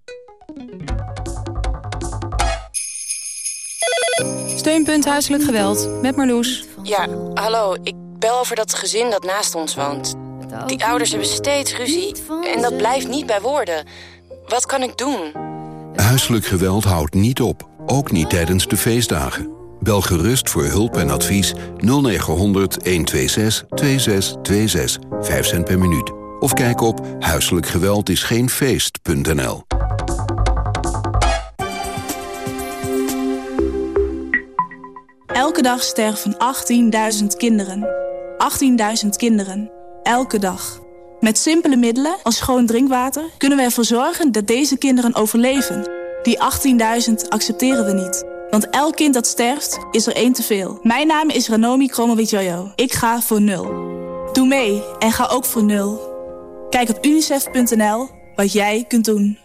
Steunpunt Huiselijk Geweld, met Marloes. Ja, hallo. Ik bel over dat gezin dat naast ons woont. Die ouders hebben steeds ruzie en dat blijft niet bij woorden. Wat kan ik doen? Huiselijk geweld houdt niet op, ook niet tijdens de feestdagen. Bel gerust voor hulp en advies 0900 126 2626, 5 cent per minuut. Of kijk op huiselijkgeweldisgeenfeest.nl. Elke dag sterven 18.000 kinderen. 18.000 kinderen. Elke dag. Met simpele middelen als schoon drinkwater kunnen we ervoor zorgen dat deze kinderen overleven. Die 18.000 accepteren we niet. Want elk kind dat sterft, is er één te veel. Mijn naam is Ranomi Kromowidjojo. Ik ga voor nul. Doe mee en ga ook voor nul. Kijk op unicef.nl wat jij kunt doen.